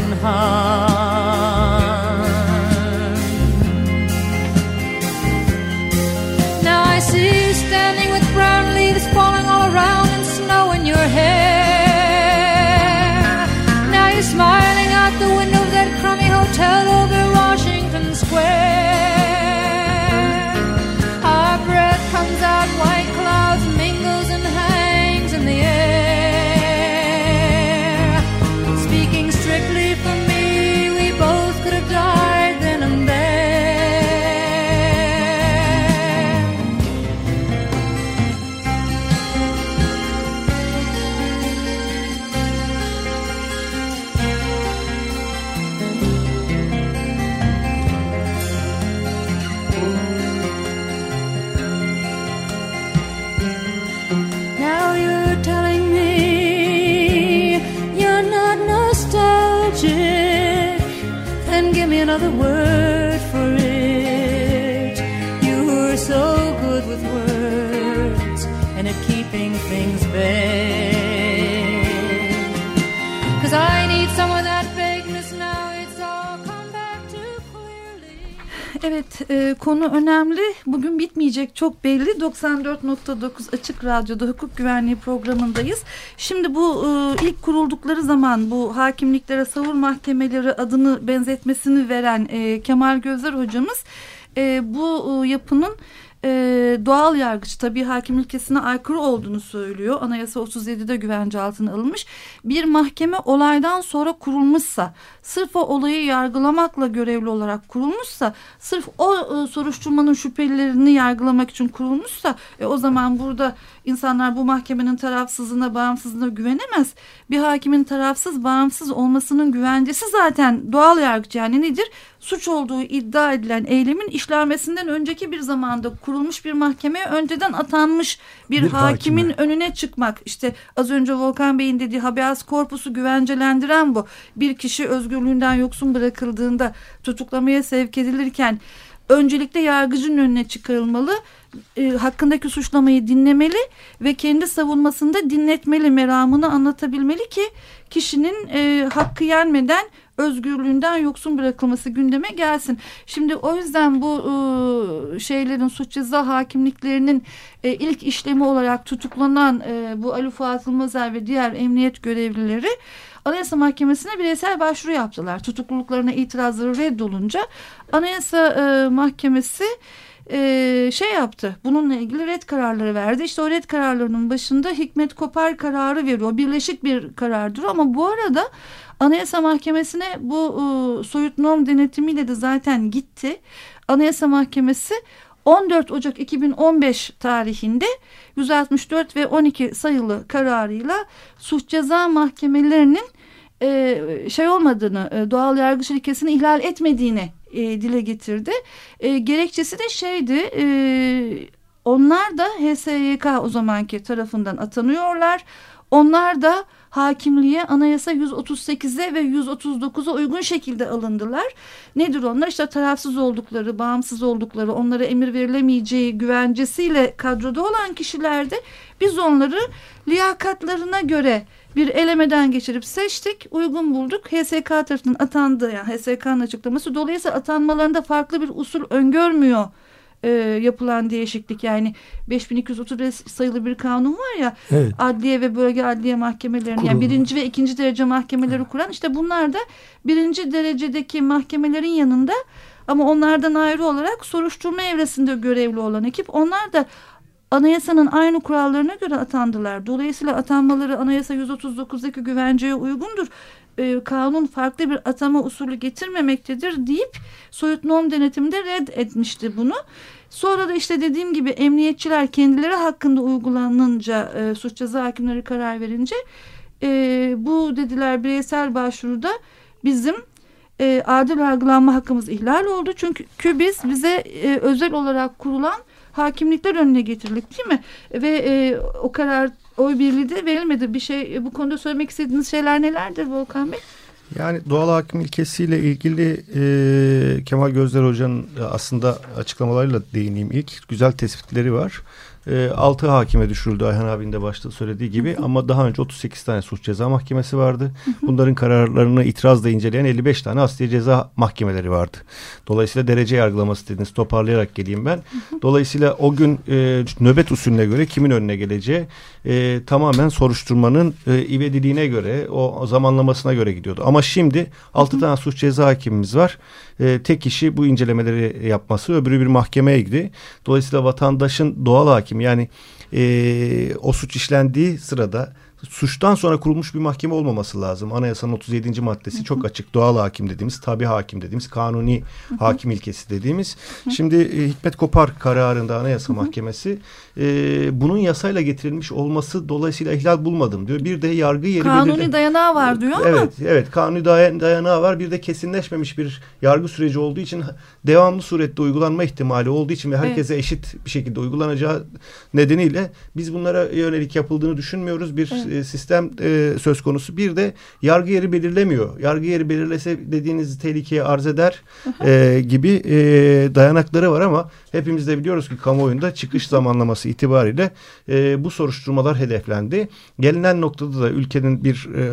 Speaker 5: Another word for it. You were so good with words and at keeping things vague.
Speaker 2: Evet e, konu önemli. Bugün bitmeyecek çok belli. 94.9 Açık Radyo'da hukuk güvenliği programındayız. Şimdi bu e, ilk kuruldukları zaman bu hakimliklere savur mahkemeleri adını benzetmesini veren e, Kemal Gözler hocamız e, bu e, yapının e, doğal yargıç tabi hakim ilkesine aykırı olduğunu söylüyor. Anayasa 37'de güvence altına alınmış. Bir mahkeme olaydan sonra kurulmuşsa sırf o olayı yargılamakla görevli olarak kurulmuşsa sırf o e, soruşturmanın şüphelilerini yargılamak için kurulmuşsa e, o zaman burada insanlar bu mahkemenin tarafsızlığına bağımsızlığına güvenemez. Bir hakimin tarafsız bağımsız olmasının güvencesi zaten doğal yargıç yani nedir? Suç olduğu iddia edilen eylemin işlenmesinden önceki bir zamanda kurulmuş bir mahkemeye önceden atanmış bir, bir hakimin hakime. önüne çıkmak. İşte az önce Volkan Bey'in dediği habeas korpusu güvencelendiren bu. Bir kişi özgürlüğünden yoksun bırakıldığında tutuklamaya sevk edilirken öncelikle yargıcın önüne çıkarılmalı. E, hakkındaki suçlamayı dinlemeli ve kendi savunmasında dinletmeli meramını anlatabilmeli ki kişinin e, hakkı yenmeden özgürlüğünden yoksun bırakılması gündeme gelsin. Şimdi o yüzden bu e, şeylerin suç ceza hakimliklerinin e, ilk işlemi olarak tutuklanan e, bu Ali Fuat Yılmazer ve diğer emniyet görevlileri Anayasa Mahkemesi'ne bireysel başvuru yaptılar. Tutukluluklarına itirazları reddolunca Anayasa e, Mahkemesi e, şey yaptı. Bununla ilgili red kararları verdi. İşte o red kararlarının başında Hikmet Kopar kararı veriyor. Birleşik bir karardır ama bu arada Anayasa Mahkemesi'ne bu e, soyut norm denetimiyle de zaten gitti. Anayasa Mahkemesi 14 Ocak 2015 tarihinde 164 ve 12 sayılı kararıyla suç ceza mahkemelerinin şey olmadığını, doğal yargıç ilkesini ihlal etmediğini e, dile getirdi. E, gerekçesi de şeydi, e, onlar da HSYK o zamanki tarafından atanıyorlar. Onlar da hakimliğe anayasa 138'e ve 139'a uygun şekilde alındılar. Nedir onlar? İşte tarafsız oldukları, bağımsız oldukları, onlara emir verilemeyeceği güvencesiyle kadroda olan kişilerde biz onları liyakatlarına göre bir elemeden geçirip seçtik, uygun bulduk. HSK tarafından atandı yani HSK'nın açıklaması. Dolayısıyla atanmalarında farklı bir usul öngörmüyor e, yapılan değişiklik yani 5230 sayılı bir kanun var ya evet. adliye ve bölge adliye mahkemelerini Kurulu. yani birinci ve ikinci derece mahkemeleri kuran işte bunlar da birinci derecedeki mahkemelerin yanında ama onlardan ayrı olarak soruşturma evresinde görevli olan ekip onlar da anayasanın aynı kurallarına göre atandılar. Dolayısıyla atanmaları anayasa 139'daki güvenceye uygundur. Ee, kanun farklı bir atama usulü getirmemektedir deyip soyut norm denetiminde red etmişti bunu. Sonra da işte dediğim gibi emniyetçiler kendileri hakkında uygulanınca e, suç ceza hakimleri karar verince e, bu dediler bireysel başvuruda bizim e, adil yargılanma hakkımız ihlal oldu. Çünkü biz bize e, özel olarak kurulan hakimlikler önüne getirildik değil mi? Ve e, o karar oy birliği de verilmedi. Bir şey bu konuda söylemek istediğiniz şeyler nelerdir Volkan Bey?
Speaker 4: Yani doğal hakim ilkesiyle ilgili e, Kemal Gözler Hoca'nın aslında açıklamalarıyla değineyim ilk. Güzel tespitleri var. E, 6 hakime düşürüldü Ayhan abinin de başta söylediği gibi hı hı. ama daha önce 38 tane suç ceza mahkemesi vardı. Hı. Bunların kararlarını itirazla inceleyen 55 tane asliye ceza mahkemeleri vardı. Dolayısıyla derece yargılaması dediniz toparlayarak geleyim ben. Dolayısıyla o gün e, nöbet usulüne göre kimin önüne geleceği e, tamamen soruşturmanın e, ivediliğine göre o zamanlamasına göre gidiyordu. Ama şimdi 6 tane suç ceza hakimimiz var. E, tek kişi bu incelemeleri yapması öbürü bir mahkemeye gitti. Dolayısıyla vatandaşın doğal hakim yani e, o suç işlendiği sırada suçtan sonra kurulmuş bir mahkeme olmaması lazım. Anayasanın 37. maddesi çok açık. Doğal hakim dediğimiz, tabi hakim dediğimiz, kanuni hakim ilkesi dediğimiz. Şimdi e, Hikmet Kopar kararında Anayasa Mahkemesi e, bunun yasayla getirilmiş olması dolayısıyla ihlal bulmadım diyor. Bir de yargı yeri
Speaker 2: Kanuni belirli... dayanağı var diyor
Speaker 4: evet, ama. Evet, kanuni dayanağı var. Bir de kesinleşmemiş bir yargı süreci olduğu için devamlı surette uygulanma ihtimali olduğu için ve herkese evet. eşit bir şekilde uygulanacağı nedeniyle biz bunlara yönelik yapıldığını düşünmüyoruz. Bir evet. E, sistem e, söz konusu. Bir de yargı yeri belirlemiyor. Yargı yeri belirlese dediğiniz tehlikeye arz eder e, gibi e, dayanakları var ama hepimiz de biliyoruz ki kamuoyunda çıkış zamanlaması itibariyle e, bu soruşturmalar hedeflendi. Gelinen noktada da ülkenin bir e,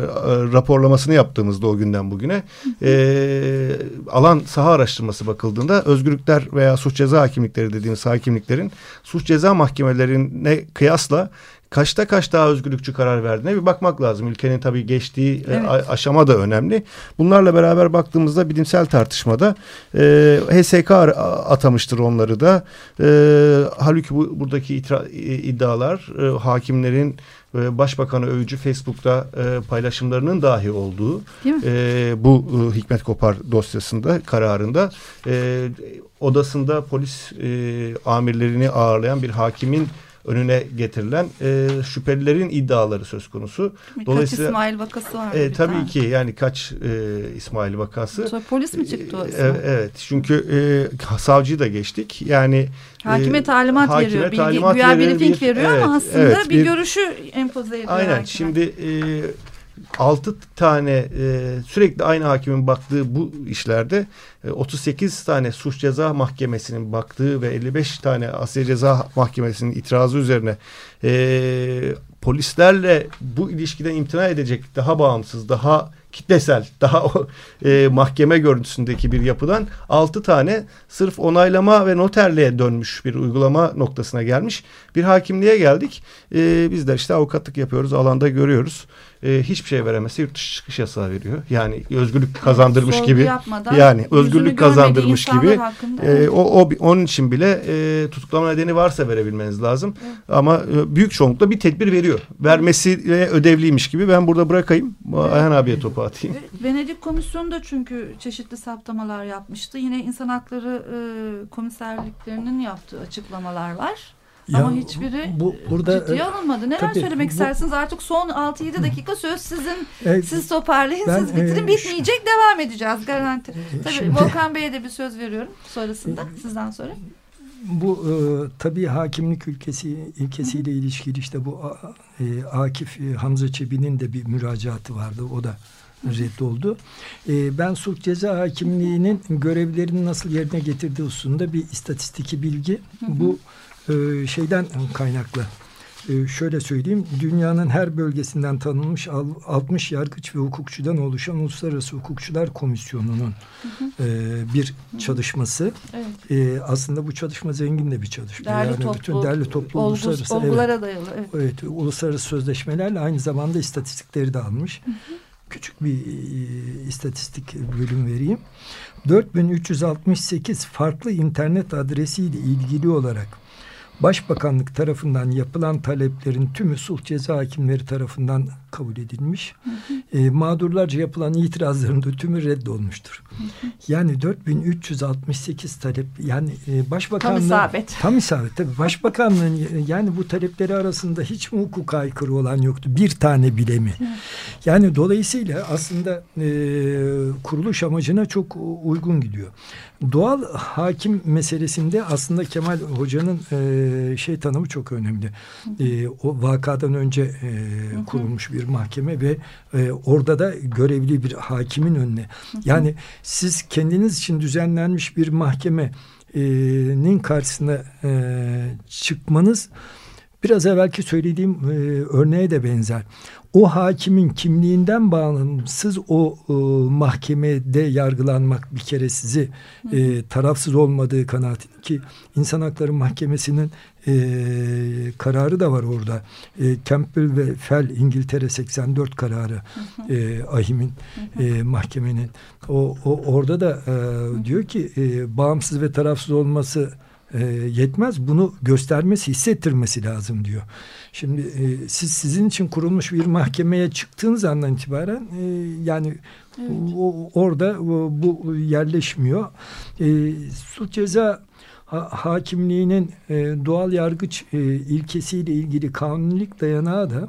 Speaker 4: raporlamasını yaptığımızda o günden bugüne e, alan saha araştırması bakıldığında özgürlükler veya suç ceza hakimlikleri dediğimiz hakimliklerin suç ceza mahkemelerine kıyasla kaçta kaç daha özgürlükçü karar verdiğine bir bakmak lazım. Ülkenin tabii geçtiği e, evet. aşama da önemli. Bunlarla beraber baktığımızda bilimsel tartışmada e, HSK atamıştır onları da. E, halbuki bu, buradaki itra, iddialar e, hakimlerin e, Başbakanı övücü Facebook'ta e, paylaşımlarının dahi olduğu e, bu e, Hikmet Kopar dosyasında kararında e, odasında polis e, amirlerini ağırlayan bir hakimin önüne getirilen e, şüphelilerin iddiaları söz konusu.
Speaker 2: Dolayısıyla, kaç İsmail vakası var.
Speaker 4: E, tabii tane. ki yani kaç e, İsmail vakası.
Speaker 2: Sonra polis mi çıktı o
Speaker 4: e, Evet çünkü e, savcıyı da geçtik. Yani
Speaker 2: Hakime e, talimat hakime veriyor. Bilgi, talimat güya briefing bir, veriyor evet, ama aslında evet, bir, bir görüşü empoze ediyor.
Speaker 4: Aynen hakime. şimdi e, altı tane e, sürekli aynı hakimin baktığı bu işlerde e, 38 tane suç ceza mahkemesinin baktığı ve 55 tane Asya Ceza Mahkemesi'nin itirazı üzerine e, polislerle bu ilişkiden imtina edecek daha bağımsız, daha kitlesel daha e, mahkeme görüntüsündeki bir yapıdan altı tane sırf onaylama ve noterliğe dönmüş bir uygulama noktasına gelmiş bir hakimliğe geldik. E, biz de işte avukatlık yapıyoruz alanda görüyoruz e, hiçbir şey veremezse yurt dışı çıkış yasağı veriyor. Yani özgürlük kazandırmış
Speaker 2: Sorgu
Speaker 4: gibi. Yani özgürlük kazandırmış gibi.
Speaker 2: hakkında,
Speaker 4: E,
Speaker 2: evet.
Speaker 4: o, o onun için bile e, tutuklama nedeni varsa verebilmeniz lazım. Ama e, büyük çoğunlukla bir tedbir veriyor. Vermesiyle ödevliymiş gibi ben burada bırakayım. Ayhan abiye topu atayım.
Speaker 2: Venedik Komisyonu da çünkü çeşitli saptamalar yapmıştı. Yine insan hakları e, komiserliklerinin yaptığı açıklamalar var.
Speaker 3: Ya
Speaker 2: Ama hiçbiri
Speaker 3: bu burada
Speaker 2: ciddiye
Speaker 3: e,
Speaker 2: alınmadı. Neler
Speaker 3: tabii,
Speaker 2: söylemek
Speaker 3: bu-
Speaker 2: istersiniz? Artık son 6-7 dakika söz sizin.
Speaker 3: e,
Speaker 2: Siz toparlayın,
Speaker 3: ben,
Speaker 2: siz bitirin.
Speaker 3: e,
Speaker 2: Bitmeyecek, devam edeceğiz garanti. Tabii
Speaker 3: şimdi-
Speaker 2: Volkan Bey'e de bir söz veriyorum sonrasında, sizden sonra.
Speaker 3: Bu e, tabii hakimlik ülkesi ilkesiyle ilişkili işte bu e, Akif e, Hamza Çebi'nin de bir müracaatı vardı. O da reddoldu. E, ben sulh ceza hakimliğinin görevlerini nasıl yerine getirdiği hususunda bir istatistiki bilgi. Bu e, şeyden kaynaklı. E, şöyle söyleyeyim, dünyanın her bölgesinden tanınmış al- 60 yargıç ve hukukçudan oluşan Uluslararası Hukukçular Komisyonu'nun e, bir çalışması.
Speaker 2: Evet.
Speaker 3: E, aslında bu çalışma zengin de bir çalışma.
Speaker 2: Derli
Speaker 3: yani
Speaker 2: toplu,
Speaker 3: bütün derli toplu
Speaker 2: olgu-
Speaker 3: uluslararası evet,
Speaker 2: olgulara dayalı. Evet.
Speaker 3: evet, uluslararası sözleşmelerle aynı zamanda istatistikleri de almış. Küçük bir e, istatistik bölüm vereyim. 4368 farklı internet adresiyle ilgili olarak Başbakanlık tarafından yapılan taleplerin tümü sulh ceza hakimleri tarafından kabul edilmiş. E, mağdurlarca yapılan itirazların da tümü reddolmuştur. Yani 4368 talep yani e, başbakanlığın
Speaker 2: Tam isabet.
Speaker 3: Tam isabet tabii. Başbakanlığın yani bu talepleri arasında hiç mi hukuka aykırı olan yoktu? Bir tane bile mi? Yani dolayısıyla aslında e, kuruluş amacına çok uygun gidiyor. Doğal hakim meselesinde aslında Kemal Hoca'nın e, şey tanımı çok önemli. E, o vakadan önce e, kurulmuş bir mahkeme ve e, orada da görevli bir hakimin önüne. Yani siz kendiniz için düzenlenmiş bir mahkemenin karşısına e, çıkmanız biraz evvelki söylediğim e, örneğe de benzer. O hakimin kimliğinden bağımsız o e, mahkemede yargılanmak bir kere sizi e, tarafsız olmadığı kanaati ki İnsan Hakları Mahkemesi'nin e, kararı da var orada. E, Campbell ve Fell İngiltere 84 kararı e, Ahim'in e, mahkemenin. O, o orada da e, diyor ki e, bağımsız ve tarafsız olması e, yetmez. Bunu göstermesi, hissettirmesi lazım diyor. Şimdi e, siz sizin için kurulmuş bir mahkemeye çıktığınız andan itibaren e, yani o, orada o, bu yerleşmiyor. E, suç ceza ha, hakimliğinin e, doğal yargıç e, ilkesiyle ilgili kanunilik dayanağı da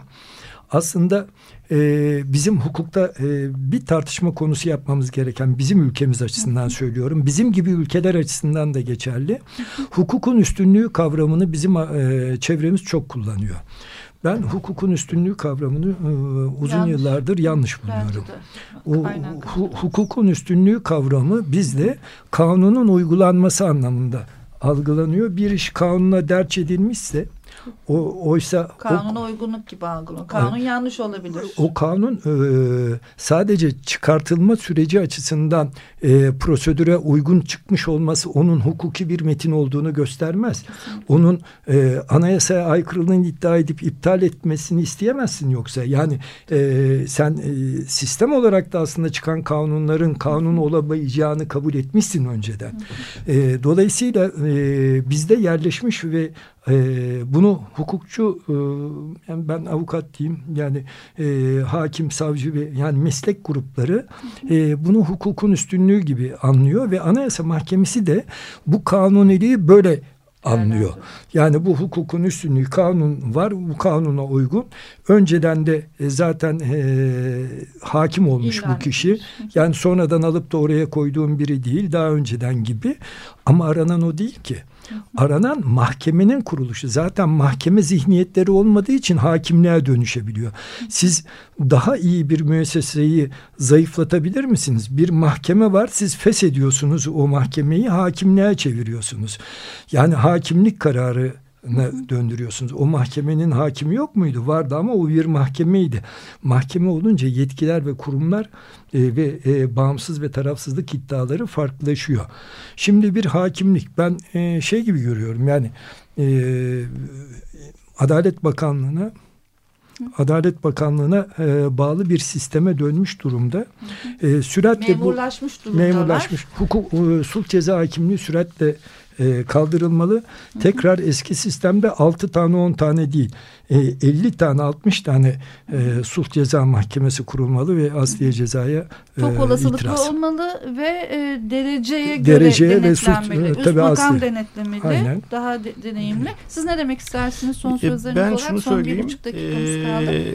Speaker 3: aslında e, bizim hukukta e, bir tartışma konusu yapmamız gereken bizim ülkemiz açısından söylüyorum. Bizim gibi ülkeler açısından da geçerli. Hukukun üstünlüğü kavramını bizim e, çevremiz çok kullanıyor. Ben hukukun üstünlüğü kavramını e, uzun
Speaker 2: Yanlış.
Speaker 3: yıllardır yanlış buluyorum. O
Speaker 2: Aynen.
Speaker 3: hu- hukukun üstünlüğü kavramı bizde kanunun uygulanması anlamında algılanıyor. Bir iş kanuna derç edilmişse o oysa o-
Speaker 2: Kanuna uygunluk gibi algılanıyor. Kanun yanlış olabilir.
Speaker 3: o kanun e, sadece çıkartılma süreci açısından e, prosedüre uygun çıkmış olması onun hukuki bir metin olduğunu göstermez. Onun e, anayasaya aykırılığını iddia edip iptal etmesini isteyemezsin yoksa. Yani e, sen e, sistem olarak da aslında çıkan kanunların kanun olamayacağını kabul etmişsin önceden. E, dolayısıyla e, bizde yerleşmiş ve e, bunu hukukçu e, yani ben avukat diyeyim yani e, hakim savcı ve yani meslek grupları e, bunu hukukun üstünlüğü gibi anlıyor ve Anayasa Mahkemesi de bu kanuniliği böyle anlıyor. Yani bu hukukun üstünlüğü kanun var bu kanuna uygun. Önceden de e, zaten e, hakim olmuş
Speaker 2: İlan
Speaker 3: bu kişi. Yani sonradan alıp da oraya koyduğum biri değil daha önceden gibi. Ama aranan o değil ki. Aranan mahkemenin kuruluşu. Zaten mahkeme zihniyetleri olmadığı için hakimliğe dönüşebiliyor. Siz daha iyi bir müesseseyi zayıflatabilir misiniz? Bir mahkeme var siz feshediyorsunuz o mahkemeyi hakimliğe çeviriyorsunuz. Yani hakimlik kararı döndürüyorsunuz. O mahkemenin hakimi yok muydu? Vardı ama o bir mahkemeydi. Mahkeme olunca yetkiler ve kurumlar e, ve e, bağımsız ve tarafsızlık iddiaları farklılaşıyor. Şimdi bir hakimlik ben e, şey gibi görüyorum yani e, Adalet Bakanlığı'na Adalet Bakanlığı'na e, bağlı bir sisteme dönmüş durumda.
Speaker 2: E, süratle memurlaşmış bu
Speaker 3: memurlaşmış. Hukuk e, sulh ceza hakimliği süratle e, kaldırılmalı. Tekrar eski sistemde 6 tane 10 tane değil e, 50 tane 60 tane e, sulh ceza mahkemesi kurulmalı ve asliye cezaya
Speaker 2: e, Çok olasılıklı itiraz. olmalı ve e, dereceye göre dereceye denetlenmeli. Ve suç, Üst tabii makam asli. denetlemeli. Aynen. Daha de, deneyimli. Siz ne demek istersiniz son sözleriniz
Speaker 4: ben
Speaker 2: olarak?
Speaker 4: Şunu
Speaker 2: son
Speaker 4: söyleyeyim. bir buçuk dakikamız kaldı. Ee,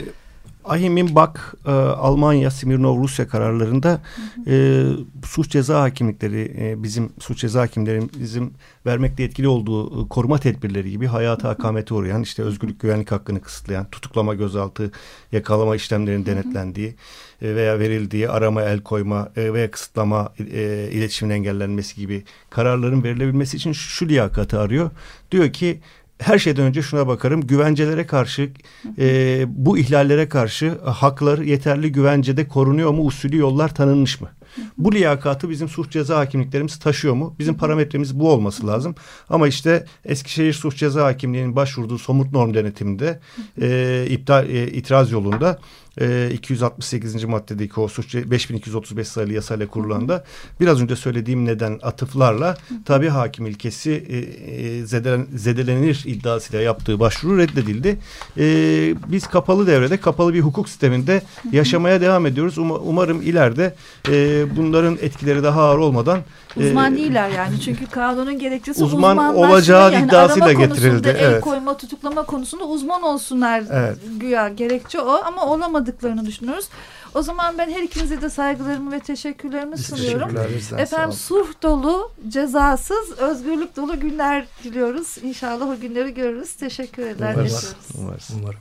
Speaker 4: Ahim'in Bak e, Almanya, Smirnov Rusya kararlarında e, suç ceza hakimlikleri e, bizim suç ceza hakimlerimizin vermekte etkili olduğu e, koruma tedbirleri gibi hayata hakamete uğrayan işte özgürlük güvenlik hakkını kısıtlayan tutuklama gözaltı yakalama işlemlerinin denetlendiği e, veya verildiği arama el koyma e, veya kısıtlama e, iletişimin engellenmesi gibi kararların verilebilmesi için şu liyakatı arıyor. Diyor ki her şeyden önce şuna bakarım. Güvencelere karşı e, bu ihlallere karşı haklar yeterli güvencede korunuyor mu? Usulü yollar tanınmış mı? Bu liyakatı bizim suç ceza hakimliklerimiz taşıyor mu? Bizim parametremiz bu olması lazım. Ama işte Eskişehir Suç Ceza Hakimliği'nin başvurduğu somut norm denetiminde e, iptal e, itiraz yolunda e, 268. maddedeki o suç 5235 sayılı yasayla kurulanda biraz önce söylediğim neden atıflarla tabi hakim ilkesi e, e, zedelen, zedelenir iddiasıyla yaptığı başvuru reddedildi. E, biz kapalı devrede kapalı bir hukuk sisteminde yaşamaya devam ediyoruz. Um, umarım ileride e, bunların etkileri daha ağır olmadan
Speaker 2: Uzman ee, değiller yani çünkü kanunun gerekçesi
Speaker 4: uzman olacağı yani iddiasıyla getirildi.
Speaker 2: El evet. koyma, tutuklama konusunda uzman olsunlar evet. güya gerekçe o ama olamadıklarını düşünüyoruz. O zaman ben her ikinize de saygılarımı ve teşekkürlerimi Biz sunuyorum. Efendim sulh dolu, cezasız, özgürlük dolu günler diliyoruz. İnşallah o günleri görürüz. Teşekkür eder. Umarız. Umarız. Umarım.